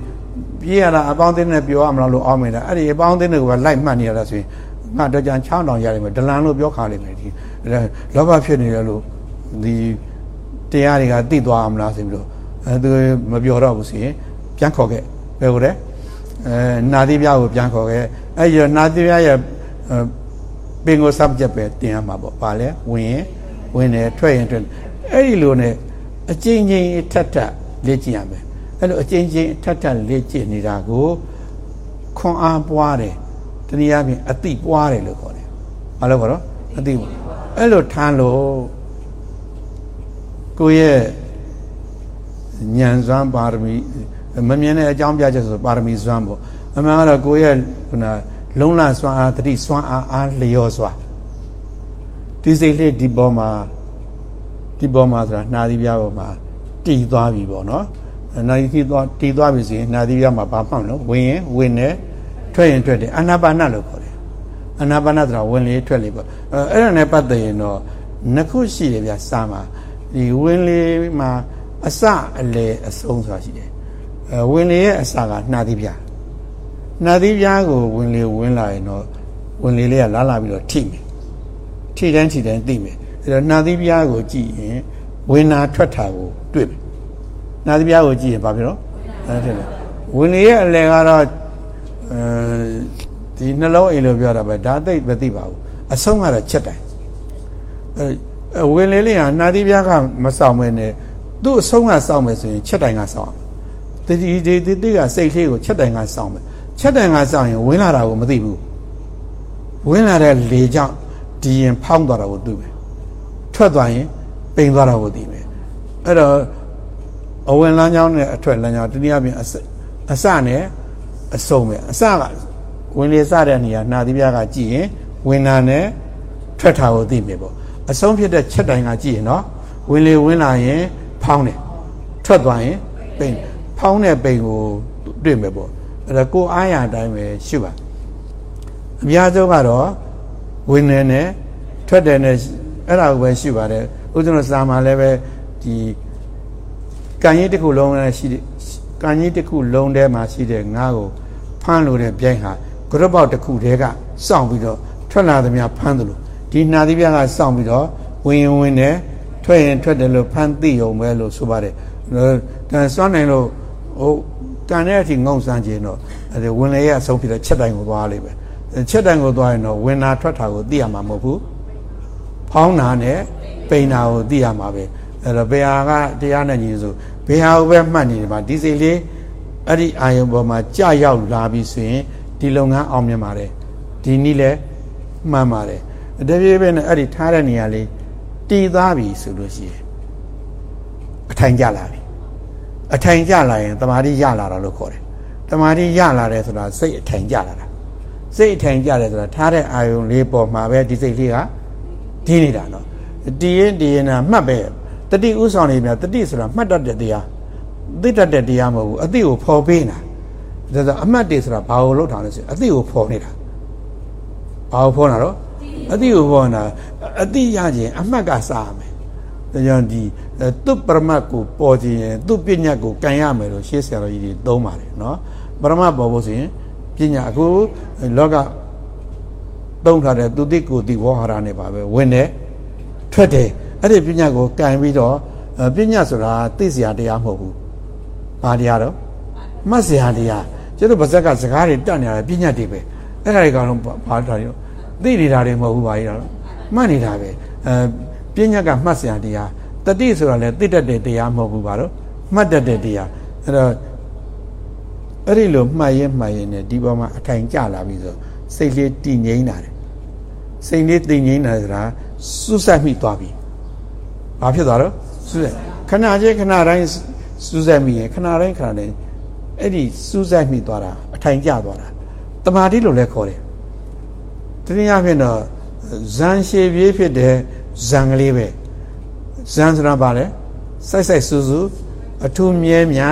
ပြေးရတာအပေါင်းအသင်းနဲ့ပြောရမလားလို့အောင်းမိတာအဲ့ဒီအပေါင်းအသင်းတွေကလိုက်မှတ်နေရတာဆိုရင်ငါတော့ကြံချောင်းတောင်ရလိမ့်မယ်ဒလန်လို့ပြောခါလိမ့်မယ်ဒီလောဘဖြစ်နေရလို့ဒီတရားတွေကသိသွားအောင်လားဆိုပြီးတော့အဲသူမပြောတော့ဘူးဆိုရင်ပြန်ခေါ်ခဲ့ဘယ်ကိုလဲအဲနာသီပြားကိုပြန်ခေါ်ခဲ့အဲ့ဒီနာသီပြားရဲ့ပင်ကို subject ပဲတင်ရမှာပေါ့ဗာလဲဝင်ရင်ဝင်တယ်ထွက်ရင်ထွက်အဲ့ဒီလိုနဲ့ အကျဉ်းချင်းထက်ထက်လေ့ကျင့်ရမယ်အဲ့လိုအကျဉ်းချင်းထပ်ထပ်လေ့ကျင့်နေတာကိုခွန်အားပွားတယ်တနည်းအားဖြင့်အတိပွားတယ်လို့ခေါ်တယ်ဘာလို့ခေါ်တော့အတိအဲ့လိုထမ်းလို့ကိုယ့်ရဲ့ဉာဏ်စွမ်းပါရမီမမြင်တဲ့အကြောင်းပြချက်ဆိုပါရမီစွမ်းပေါ့အမှန်ကတော့ကိုယ့်ရဲ့ခုနလုံးလစွမ်းအားတတိစွမ်းအားအားလျော်စွာဒီစိတ်လေးဒီပေါ်မှာ ဒီပေါ်မှာဆိုတာနှာသီးပြားပေါ်မှာတည်သွားပြီပေါ့နော်နှာသီးသွားတည်သွားပြီဆိုရင်နှာသီးပြားမှာဘာမှမလို့ဝင်ရင်ဝင်တယ်ထွက်ရင်ထွက်တယ်အာနာပါနလို့ခေါ်တယ်အာနာပါနဆိုတာဝင်လေထွက်လေပေါ့အဲအဲ့ဒါနဲ့ပတ်သက်ရင်တော့နှစ်ခုရှိတယ်ဗျစာမှာဒီဝင်လေမှာအစအလေအဆုံးဆိုတာရှိတယ်အဲဝင်လေရဲ့အစကနှာသီးပြားနှာသီးပြားကိုဝင်လေဝင်လာရင်တော့ဝင်လေလေးကလာလာပြီးတော့ထိမယ်ထိတိုင်းထိတိုင်းသိမယ် အဲ့တော့နှာသီးပြားကိုကြည့်ရင်ဝင်နာထွက်တာကိုတွေ့မယ်နှာသီးပြားကိုကြည့်ရင်ဘာဖြစ်တော့အဲ့ဒါဝင်လေရဲ့အလေကတော့အဲဒီနှလုံးအိမ်လို့ပြောတာပဲဒါသိမသိပါဘူးအဆုံးကတော့ချက်တိုင်းအဲဝင်လေလေးဟာနှာသီးပြားကမဆောင်မဲနဲ့သူ့အဆုံးကစောင့်မယ်ဆိုရင်ချက်တိုင်ကစောင့်တတိဒီဒီတိကစိတ်လေးကိုချက်တိုင်ကစောင့်မယ်ချက်တိုင်ကစောင့်ရင်ဝင်လာတာကိုမသိဘူးဝင်လာတဲ့လေကြောင့်ဒီရင်ဖောင်းသွားတာကိုသိမယ် ထွက်သွားရင်ပိန်သွားတာကိုသိမယ်အဲ့တော့အဝင်လမ်းကြောင်းနဲ့အထွက်လမ်းကြောင်းတနည်းအားဖြင့်အစနဲ့အဆုံးပဲအစကဝင်လေစတဲ့နေရာနှာသီးပြားကကြည့်ရင်ဝင်လာနဲ့ထွက်တာကိုသိမယ်ပေါ့အဆုံးဖြစ်တဲ့ချက်တိုင်ကကြည့်ရင်နော်ဝင်လေဝင်လာရင်ဖောင်းတယ်ထွက်သွားရင်ပိန်ဖောင်းတဲ့ပိန်ကိုတွေ့မယ်ပေါ့အဲ့ဒါကိုအားရအတိုင်းပဲရှိပါအများဆုံးကတော့ဝင်နေနဲ့ထွက်တယ်နဲ့ အဲ့ဒါကိုပဲရှိပါတယ်ဥစ္စံစာမှာလည်းပဲဒီကံကြီးတစ်ခုလုံးနဲ့ရှိတယ်ကံကြီးတစ်ခုလုံးထဲမှာရှိတဲ့ငါးကိုဖမ်းလို့တဲ့ပြိုင်ဟာဂရုပေါက်တစ်ခုတည်းကစောင့်ပြီးတော့ထွက်လာသမျှဖမ်းတယ်လို့ဒီနာသီးပြားကစောင့်ပြီးတော့ဝင်ရင်ဝင်တယ်ထွက်ရင်ထွက်တယ်လို့ဖမ်းသိုံပဲလို့ဆိုပါတယ်တန်စွမ်းနိုင်လို့ဟိုတန်တဲ့အထိငုံစမ်းခြင်းတော့အဲဝင်လေရအဆုံးဖြစ်တဲ့ချက်တိုင်းကိုသွားလိမ့်မယ်ချက်တိုင်းကိုသွားရင်တော့ဝင်နာထွက်တာကိုသိရမှာမဟုတ်ဘူး ဖောင်းနာနဲ့ပိန်နာကိုသိရမှာပဲအဲ့တော့ဘယ်ဟာကတရားနဲ့ညီဆိုဘယ်ဟာကိုပဲမှတ်နေတယ်မှာဒီစိတ်လေးအဲ့ဒီအာယုံပေါ်မှာကြာရောက်လာပြီဆိုရင်ဒီလုပ်ငန်းအောင်မြင်ပါတယ်ဒီနည်းလဲမှန်ပါတယ်တပြေးပဲနဲ့အဲ့ဒီထားတဲ့နေရာလေးတည်သားပြီဆိုလို့ရှိရင်အထိုင်ကြလာပြီအထိုင်ကြလာရင်တမာတိရလာတာလို့ခေါ်တယ်တမာတိရလာတယ်ဆိုတာစိတ်အထိုင်ကြလာတာစိတ်အထိုင်ကြတယ်ဆိုတာထားတဲ့အာယုံလေးပေါ်မှာပဲဒီစိတ်လေးက ဒီနေတာနော်တည်ရင်တည်ရင်နာမှတ်ပဲတတိဥဆောင်နေမြတတိဆိုတာမှတ်တတ်တဲ့တရားသိတတ်တဲ့တရားမဟုတ်ဘူးအသိကိုဖော်ပေးနေတာဒါဆိုအမှတ်တွေဆိုတာဘာကိုလောက်ထားလဲဆိုအသိကိုဖော်နေတာဘာကိုဖော်တာတော့အတိကိုဘောနာအတိရခြင်းအမှတ်ကစားမယ်ဒါကြောင့်ဒီသူပရမတ်ကိုပေါ်ခြင်းရင်သူပညာကိုကန်ရမယ်လို့ရှေးဆရာတော်ကြီးတွေသုံးပါတယ်နော်ပရမတ်ပေါ်ဖို့ဆိုရင်ပညာအခုလောက သုံးထားတဲ့သူတိကိုတိဝဟရာနဲ့ပါပဲဝင်တယ်ထွက်တယ်အဲ့ဒီပညာကိုကန်ပြီးတော့ပညာဆိုတာသိစရာတရားမဟုတ်ဘူးဘာတရားတော့မှတ်စရာတရားကျတို့ဗဇက်ကစကားတွေတတ်နေရတယ်ပညာတွေပဲအဲ့ဒါတွေကတော့ဘာတာတွေသိနေတာတွေမဟုတ်ဘူးပါကြီးတော့မှတ်နေတာပဲအဲပညာကမှတ်စရာတရားတတိဆိုတာလည်းသိတတ်တဲ့တရားမဟုတ်ဘူးပါတော့မှတ်တတ်တဲ့တရားအဲ့တော့အဲ့ဒီလိုမှတ်ရင်မှတ်ရင်ねဒီပေါ်မှာအထိုင်ကျလာပြီဆို စိတ်လေးတည်ငြိမ်လာတယ်စိတ်လေးတည်ငြိမ်လာဆိုတာစွတ်ဆက်မိသွားပြီဘာဖြစ်သွားတော့စွတ်ဆက်ခဏချင်းခဏတိုင်းစွတ်ဆက်မိရင်ခဏတိုင်းခဏတိုင်းအဲ့ဒီစွတ်ဆက်မိသွားတာအထိုင်ကျသွားတာတမာတိလို့လည်းခေါ်တယ်တနည်းအားဖြင့်တော့ဇန်ရှည်ပြေးဖြစ်တဲ့ဇန်ကလေးပဲဇန်ဆိုတာဘာလဲစိုက်စိုက်ဆူဆူအထူးမြဲမြံ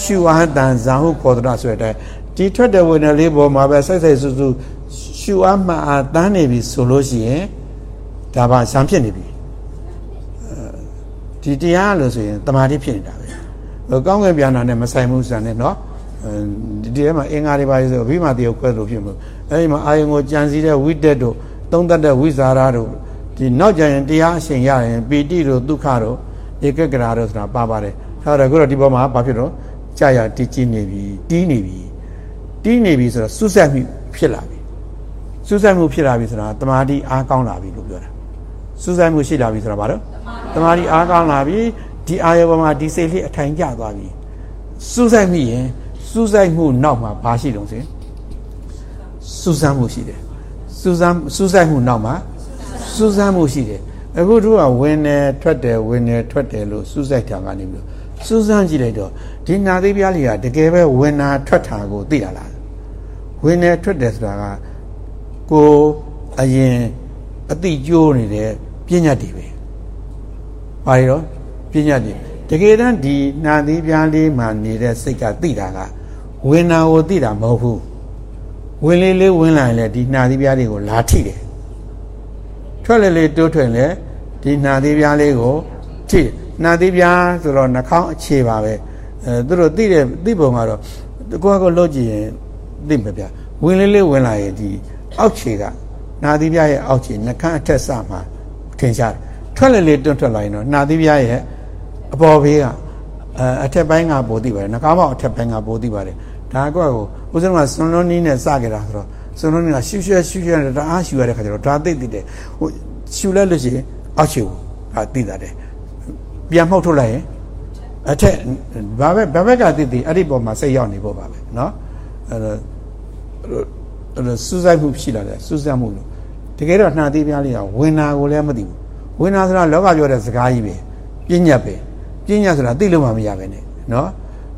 ရှုအားတန်ဇန်ဟုခေါ်တဲ့ဆိုတဲ့ ဒီထွက်တဲ့ဝင်တဲ့လေးပေါ်မှာပဲစိုက်စိုက်ဆူဆူရှုအားမှအားတန်းနေပြီဆိုလို့ရှိရင်ဒါပါဇန်ဖြစ်နေပြီဒီတရားလို့ဆိုရင်တမာတိဖြစ်နေတာပဲဟိုကောင်းကင်ပြန်တာနဲ့မဆိုင်ဘူးဇန်နဲ့เนาะဒီထဲမှာအင်္ဂါတွေပါဆိုအဘိမာတိကိုခွဲလို့ဖြစ်မှာအဲဒီမှာအာယုံကိုကြံစည်တဲ့ဝိတက်တို့သုံးတတ်တဲ့ဝိဇာရတို့ဒီနောက်ကြရင်တရားအရှင်ရရင်ပီတိတို့ဒုက္ခတို့ဧကဂရာတို့ဆိုတာပါပါတယ်ဆိုတော့ခုတော့ဒီပေါ်မှာဘာဖြစ်တော့ကြာရတည်ကြည်နေပြီတီးနေပြီ တီးနေပြီဆိုတော့စွဆက်မှုဖြစ်လာပြီစွဆက်မှုဖြစ်လာပြီဆိုတာတမာတိအားကောင်းလာပြီလို့ပြောတာစွဆက်မှုရှိလာပြီဆိုတာဘာလို့တမာတိအားကောင်းလာပြီဒီအာယုံပေါ်မှာဒီစိတ်လေးအထိုင်ကျသွားပြီစူးစိုက်မိရင်စူးစိုက်မှုနောက်မှာဘာရှိတုံးစင်စူးစမ်းမှုရှိတယ်စူးစမ်းစူးစိုက်မှုနောက်မှာစူးစမ်းမှုရှိတယ်အခုတို့ကဝင်တယ်ထွက်တယ်ဝင်တယ်ထွက်တယ်လို့စူးစိုက်တာကနေပြီးစူးစမ်းကြည့်လိုက်တော့ဒီနာသေးပြားလေးကတကယ်ပဲဝင်တာထွက်တာကိုသိရလား ဝင်တယ်ထွက်တယ်ဆိုတာကကိုအရင်အတိကျိုးနေတဲ့ပညာတည်ပဲ။ဘာလို့ပညာတည်တကယ်တမ်းဒီနာသီးပြားလေးမှနေတဲ့စိတ်ကသိတာကဝင်နာကိုသိတာမဟုတ်ဘူး။ဝင်လေးလေးဝင်လာရင်လည်းဒီနာသီးပြားလေးကိုလာထိတယ်။ထွက်လေလေတိုးထွက်လေဒီနာသီးပြားလေးကိုထိနာသီးပြားဆိုတော့နှာခေါင်းအခြေပါပဲ။အဲသူတို့သိတဲ့သိပုံကတော့ကိုယ့်ကိုလှုပ်ကြည့်ရင် သိမှာဗျ။ဝင်လေးလေးဝင်လာရင်ဒီအောက်ခြေကနာသီးပြားရဲ့အောက်ခြေနှကန်းအထက်စမှာထင်ရှားတယ်ထွက်လေလေတွန့်ထွက်လာရင်တော့နာသီးပြားရဲ့အပေါ်ဘေးကအအထက်ပိုင်းကပိုသိပါတယ်နှကားပေါက်အထက်ပိုင်းကပိုသိပါတယ်ဒါကွက်ကိုဦးဇင်းကစွန်လုံးနီးနဲ့စကြတာဆိုတော့စွန်လုံးနီးကရှူရှဲရှူရှဲတအားရှူရတဲ့ခါကျတော့ဒါသိသိတယ်ဟိုရှူလိုက်လို့ရှိရင်အောက်ခြေကိုအာသိတာတယ်ပြန်မှုတ်ထုတ်လိုက်ရင်အထက်ဘာပဲဘာဘက်ကသိသိအဲ့ဒီပေါ်မှာစိတ်ရောက်နေဖို့ပါပဲเนาะအဲ့တော့အဲ့တော့ စူးစိုက်မှုရှိလာတယ်စူးစမ်းမှုလို့တကယ်တော့နှာသေးပြားလေးကဝင်နာကိုလည်းမသိဘူးဝင်နာဆိုတာလောကပြောတဲ့စကားကြီးပဲပြညတ်ပဲပြညတ်ဆိုတာသိလို့မှမရပဲနဲ့နော်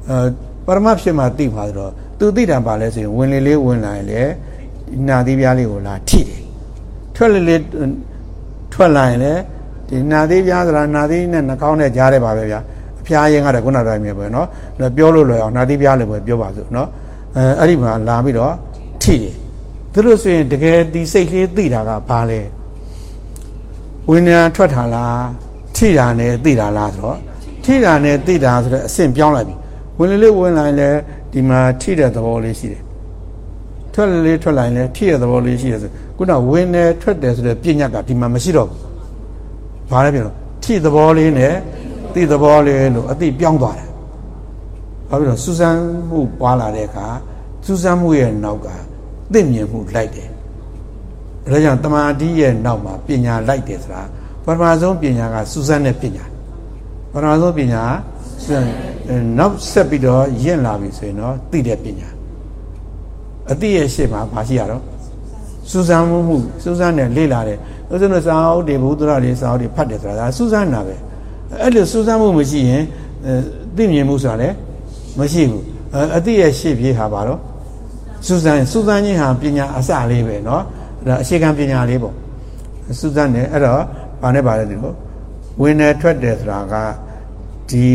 အဲပရမဖြစ်မှသိမှာဆိုတော့သူသိတာပါလဲဆိုရင်ဝင်လေလေးဝင်လာရင်လေနှာသေးပြားလေးကိုလာထိတယ်ထွက်လေလေးထွက်လာရင်လေဒီနှာသေးပြားဆိုတာနှာသေးနဲ့နှာခေါင်းနဲ့ကြားတယ်ပါပဲဗျာအဖျားရင်ကတော့ခုနတိုင်းပဲပဲနော်ပြောလို့လွယ်အောင်နှာသေးပြားလည်းပဲပြောပါစို့နော်အဲအဲ့ဒီမှာလာပြီးတော့ ထိတယ်သူတို့ဆိုရင်တကယ်ဒီစိတ်လေးသိတာကဘာလဲဝိညာဉ်ထွက်တာလားထိတာနဲ့သိတာလားဆိုတော့ထိတာနဲ့သိတာဆိုတော့အဆင့်ပြောင်းလိုက်ပြီဝင်လေလေးဝင်လာရင်လည်းဒီမှာထိတဲ့သဘောလေးရှိတယ်ထွက်လေလေးထွက်လာရင်လည်းထိတဲ့သဘောလေးရှိတယ်ဆိုခုနဝင်တယ်ထွက်တယ်ဆိုတဲ့ပြဉ္ညာကဒီမှာမရှိတော့ဘူးဘာလဲပြောထိသဘောလေးနဲ့သိသဘောလေးလို့အသိပြောင်းသွားတယ်ဘာဖြစ်လို့စူးစမ်းမှုပွားလာတဲ့အခါစူးစမ်းမှုရဲ့နောက်က သိမြင်မှုလိုက်တယ်ဒါကြောင့်တမာတိရဲ့နောက်မှာပညာလိုက်တယ်ဆိုတာပထမဆုံးပညာကစူးစမ်းတဲ့ပညာပထမဆုံးပညာစူးစမ်းနောက်ဆက်ပြီးတော့ရင့်လာပြီဆိုရင်တော့သိတဲ့ပညာအတိရဲ့ရှေ့မှာဘာရှိရတော့စူးစမ်းမှုမှုစူးစမ်းတယ်လေ့လာတယ်ဥစဉ်တို့စာအုပ်တွေဘုဒ္ဓရာတွေစာအုပ်တွေဖတ်တယ်ဆိုတာဒါစူးစမ်းတာပဲအဲ့လိုစူးစမ်းမှုမရှိရင်သိမြင်မှုဆိုတာလည်းမရှိဘူးအတိရဲ့ရှေ့ပြေးဟာပါတော့ စူဇန်စူဇန်ချင်းဟာပညာအစလေးပဲเนาะအဲ့ဒါအခြေခံပညာလေးပေါ့စူဇန်နဲ့အဲ့တော့ဘာနဲ့ပါလဲဒီလိုဝင်တယ်ထွက်တယ်ဆိုတာကဒီ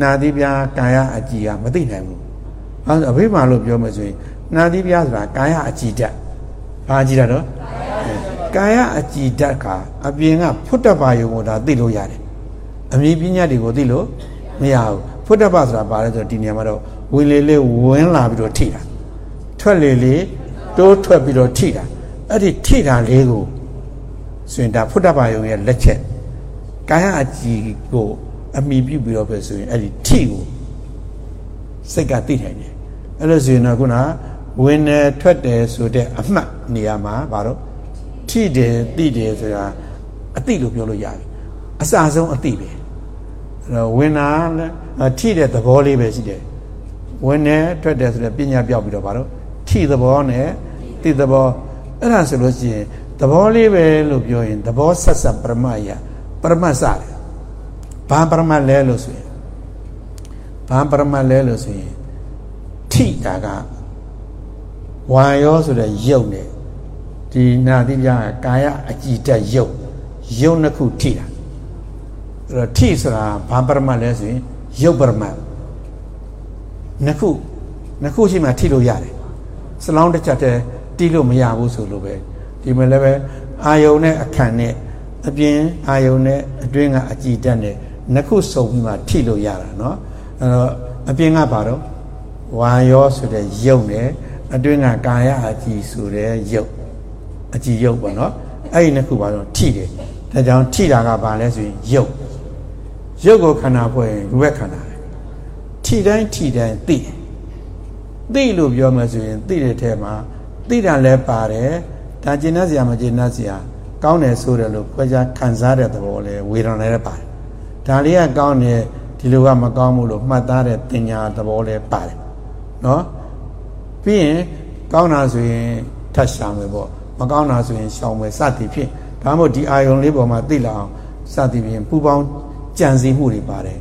နာသီးပြားကာယအကြည်ကမသိနိုင်ဘူးအဲအဘိမာလို့ပြောမှဆိုရင်နာသီးပြားဆိုတာကာယအကြည်ဓာတ်ဘာအကြည်ဓာတ်တော့ကာယအကြည်ဓာတ်ကအပြင်ကဖွတ်တပါယုံကိုဒါသိလို့ရတယ်အမြင်ပညာတွေကိုသိလို့မရဘူးဖွတ်တပါဆိုတာဘာလဲဆိုတော့ဒီနေရာမှာတော့ဝင်လေလေဝင်လာပြီးတော့ထိတာ ထွက်လေလေတိုးထွက်ပြီးတော့ထိတာအဲ့ဒီထိတာလေးကိုဆိုရင်ဒါဖုဒ္ဓဘာယုံရဲ့လက်ချက်ကာယအကြည်ကိုအမိပြုပြီးတော့ပဲဆိုရင်အဲ့ဒီထိကိုစိတ်ကသိနိုင်တယ်အဲ့လိုဆိုရင်တော့ခုနဝင်တယ်ထွက်တယ်ဆိုတဲ့အမှတ်နေရာမှာဘာလို့ထိတယ်သိတယ်ဆိုတာအသိလို့ပြောလို့ရတယ်အစအဆုံးအသိပဲအဲ့တော့ဝင်တာထိတဲ့သဘောလေးပဲရှိတယ်ဝင်တယ်ထွက်တယ်ဆိုတဲ့ပညာပြောက်ပြီးတော့ဘာလို့ ထိသဘောနဲ့သိသဘောအဲ့ဒါဆိုလို့ရှိရင်သဘောလေးပဲလို့ပြောရင်သဘောဆက်ဆက်ပရမယပရမတ်စတယ်ဘာပရမတ်လဲလို့ဆိုရင်ဘာပရမတ်လဲလို့ဆိုရင်ထိတာကဝါရောဆိုတဲ့ယုတ်နဲ့ဒီနာတိပြကာယအကြည်တက်ယုတ်ယုတ်နှစ်ခုထိတာအဲ့တော့ထိဆိုတာဘာပရမတ်လဲဆိုရင်ယုတ်ပရမတ်နှစ်ခုနှစ်ခုရှိမှထိလို့ရတယ် စလောင်းတစ်ချက်တည်းတီးလို့မရဘူးဆိုလို့ပဲဒီမှာလည်းပဲအာယုံနဲ့အခန့်နဲ့အပြင်အာယုံနဲ့အတွင်းကအကြည်တက်နဲ့နှစ်ခုစုံပြီးမှထိလို့ရတာเนาะအဲတော့အပြင်ကဘာတော့ဝါရောဆိုတဲ့ယုတ်နဲ့အတွင်းကကာယအကြည်ဆိုတဲ့ယုတ်အကြည်ယုတ်ပေါ့เนาะအဲ့ဒီနှစ်ခုပါတော့ထိတယ်ဒါကြောင့်ထိတာကဘာလဲဆိုရင်ယုတ်ယုတ်ကိုခန္ဓာဖွဲ့ရင်လူရဲ့ခန္ဓာထိတိုင်းထိတိုင်းသိတယ် သိလို့ပြောမှဆိုရင်သိတဲ့ထဲမှာသိတာလည်းပါတယ်ဒါကျင်납စရာမကျင်납စရာကောင်းတယ်ဆိုတယ်လို့ခွဲခြားခံစားတဲ့သဘောလဲဝေဒနာလည်းပါတယ်ဒါလေးကကောင်းတယ်ဒီဒီလိုကမကောင်းဘူးလို့မှတ်သားတဲ့တင်ညာသဘောလဲပါတယ်နော်ပြီးရင်ကောင်းတာဆိုရင်ထပ်ရှာမယ်ပေါ့မကောင်းတာဆိုရင်ရှောင်မယ်စသည်ဖြင့်ဒါမှမဟုတ်ဒီအာယုံလေးပေါ်မှာသိလာအောင်စသည်ဖြင့်ပူပေါင်းကြံစည်မှုတွေပါတယ်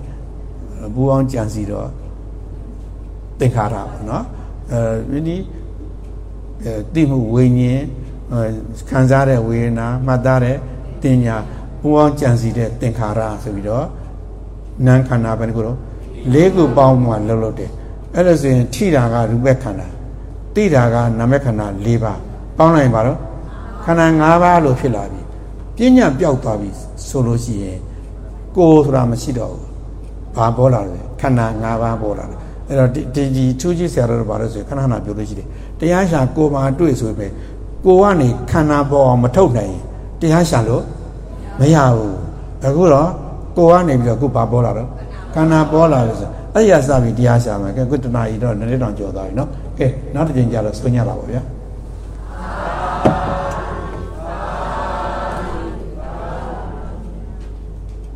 ပူပေါင်းကြံစည်တော့ သင်္ခါရပေါ့နော်အဲဒီအဲတိမှုဝိညာဉ်ခံစားတဲ့ဝေဒနာမှတ်သားတဲ့တင်ညာပူပေါင်းကြံစည်တဲ့သင်္ခါရဆိုပြီးတော့နာမ်ခန္ဓာပဲကိုတော့လေးခုပေါင်းမှလှုပ်လှုပ်တယ်အဲ့ဒါဆိုရင်ထိတာကရူပခန္ဓာတိတာကနာမခန္ဓာ၄ပါးပေါင်းလိုက်ပါတော့ခန္ဓာ၅ပါးလို့ဖြစ်လာပြီပညာပျောက်သွားပြီဆိုလို့ရှိရင်ကိုယ်ဆိုတာမရှိတော့ဘူးဘာပေါ်လာလဲခန္ဓာ၅ပါးပေါ်လာတယ် အဲ့တော့ဒီဒီထူးကြီးဆရာတော်ဘာလို့ဆိုခဏခဏပြောလို့ရှိတယ်တရားရှာကိုယ်မှာတွေ့ဆိုပဲကိုကနေခန္ဓာပေါ်အောင်မထုတ်နိုင်ရင်တရားရှာလို့မရဘူးအခုတော့ကိုကနေပြီးတော့ခုဘာပေါ်လာတော့ခန္ဓာပေါ်လာလို့ဆိုအဲ့ရစပြီတရားရှာမှာကဲခုတနာကြီးတော့နည်းနည်းတောင်ကြော်သွားပြီနော်ကဲနောက်တစ်ချိန်ကျတော့ဆွေးညလာပါဗျာ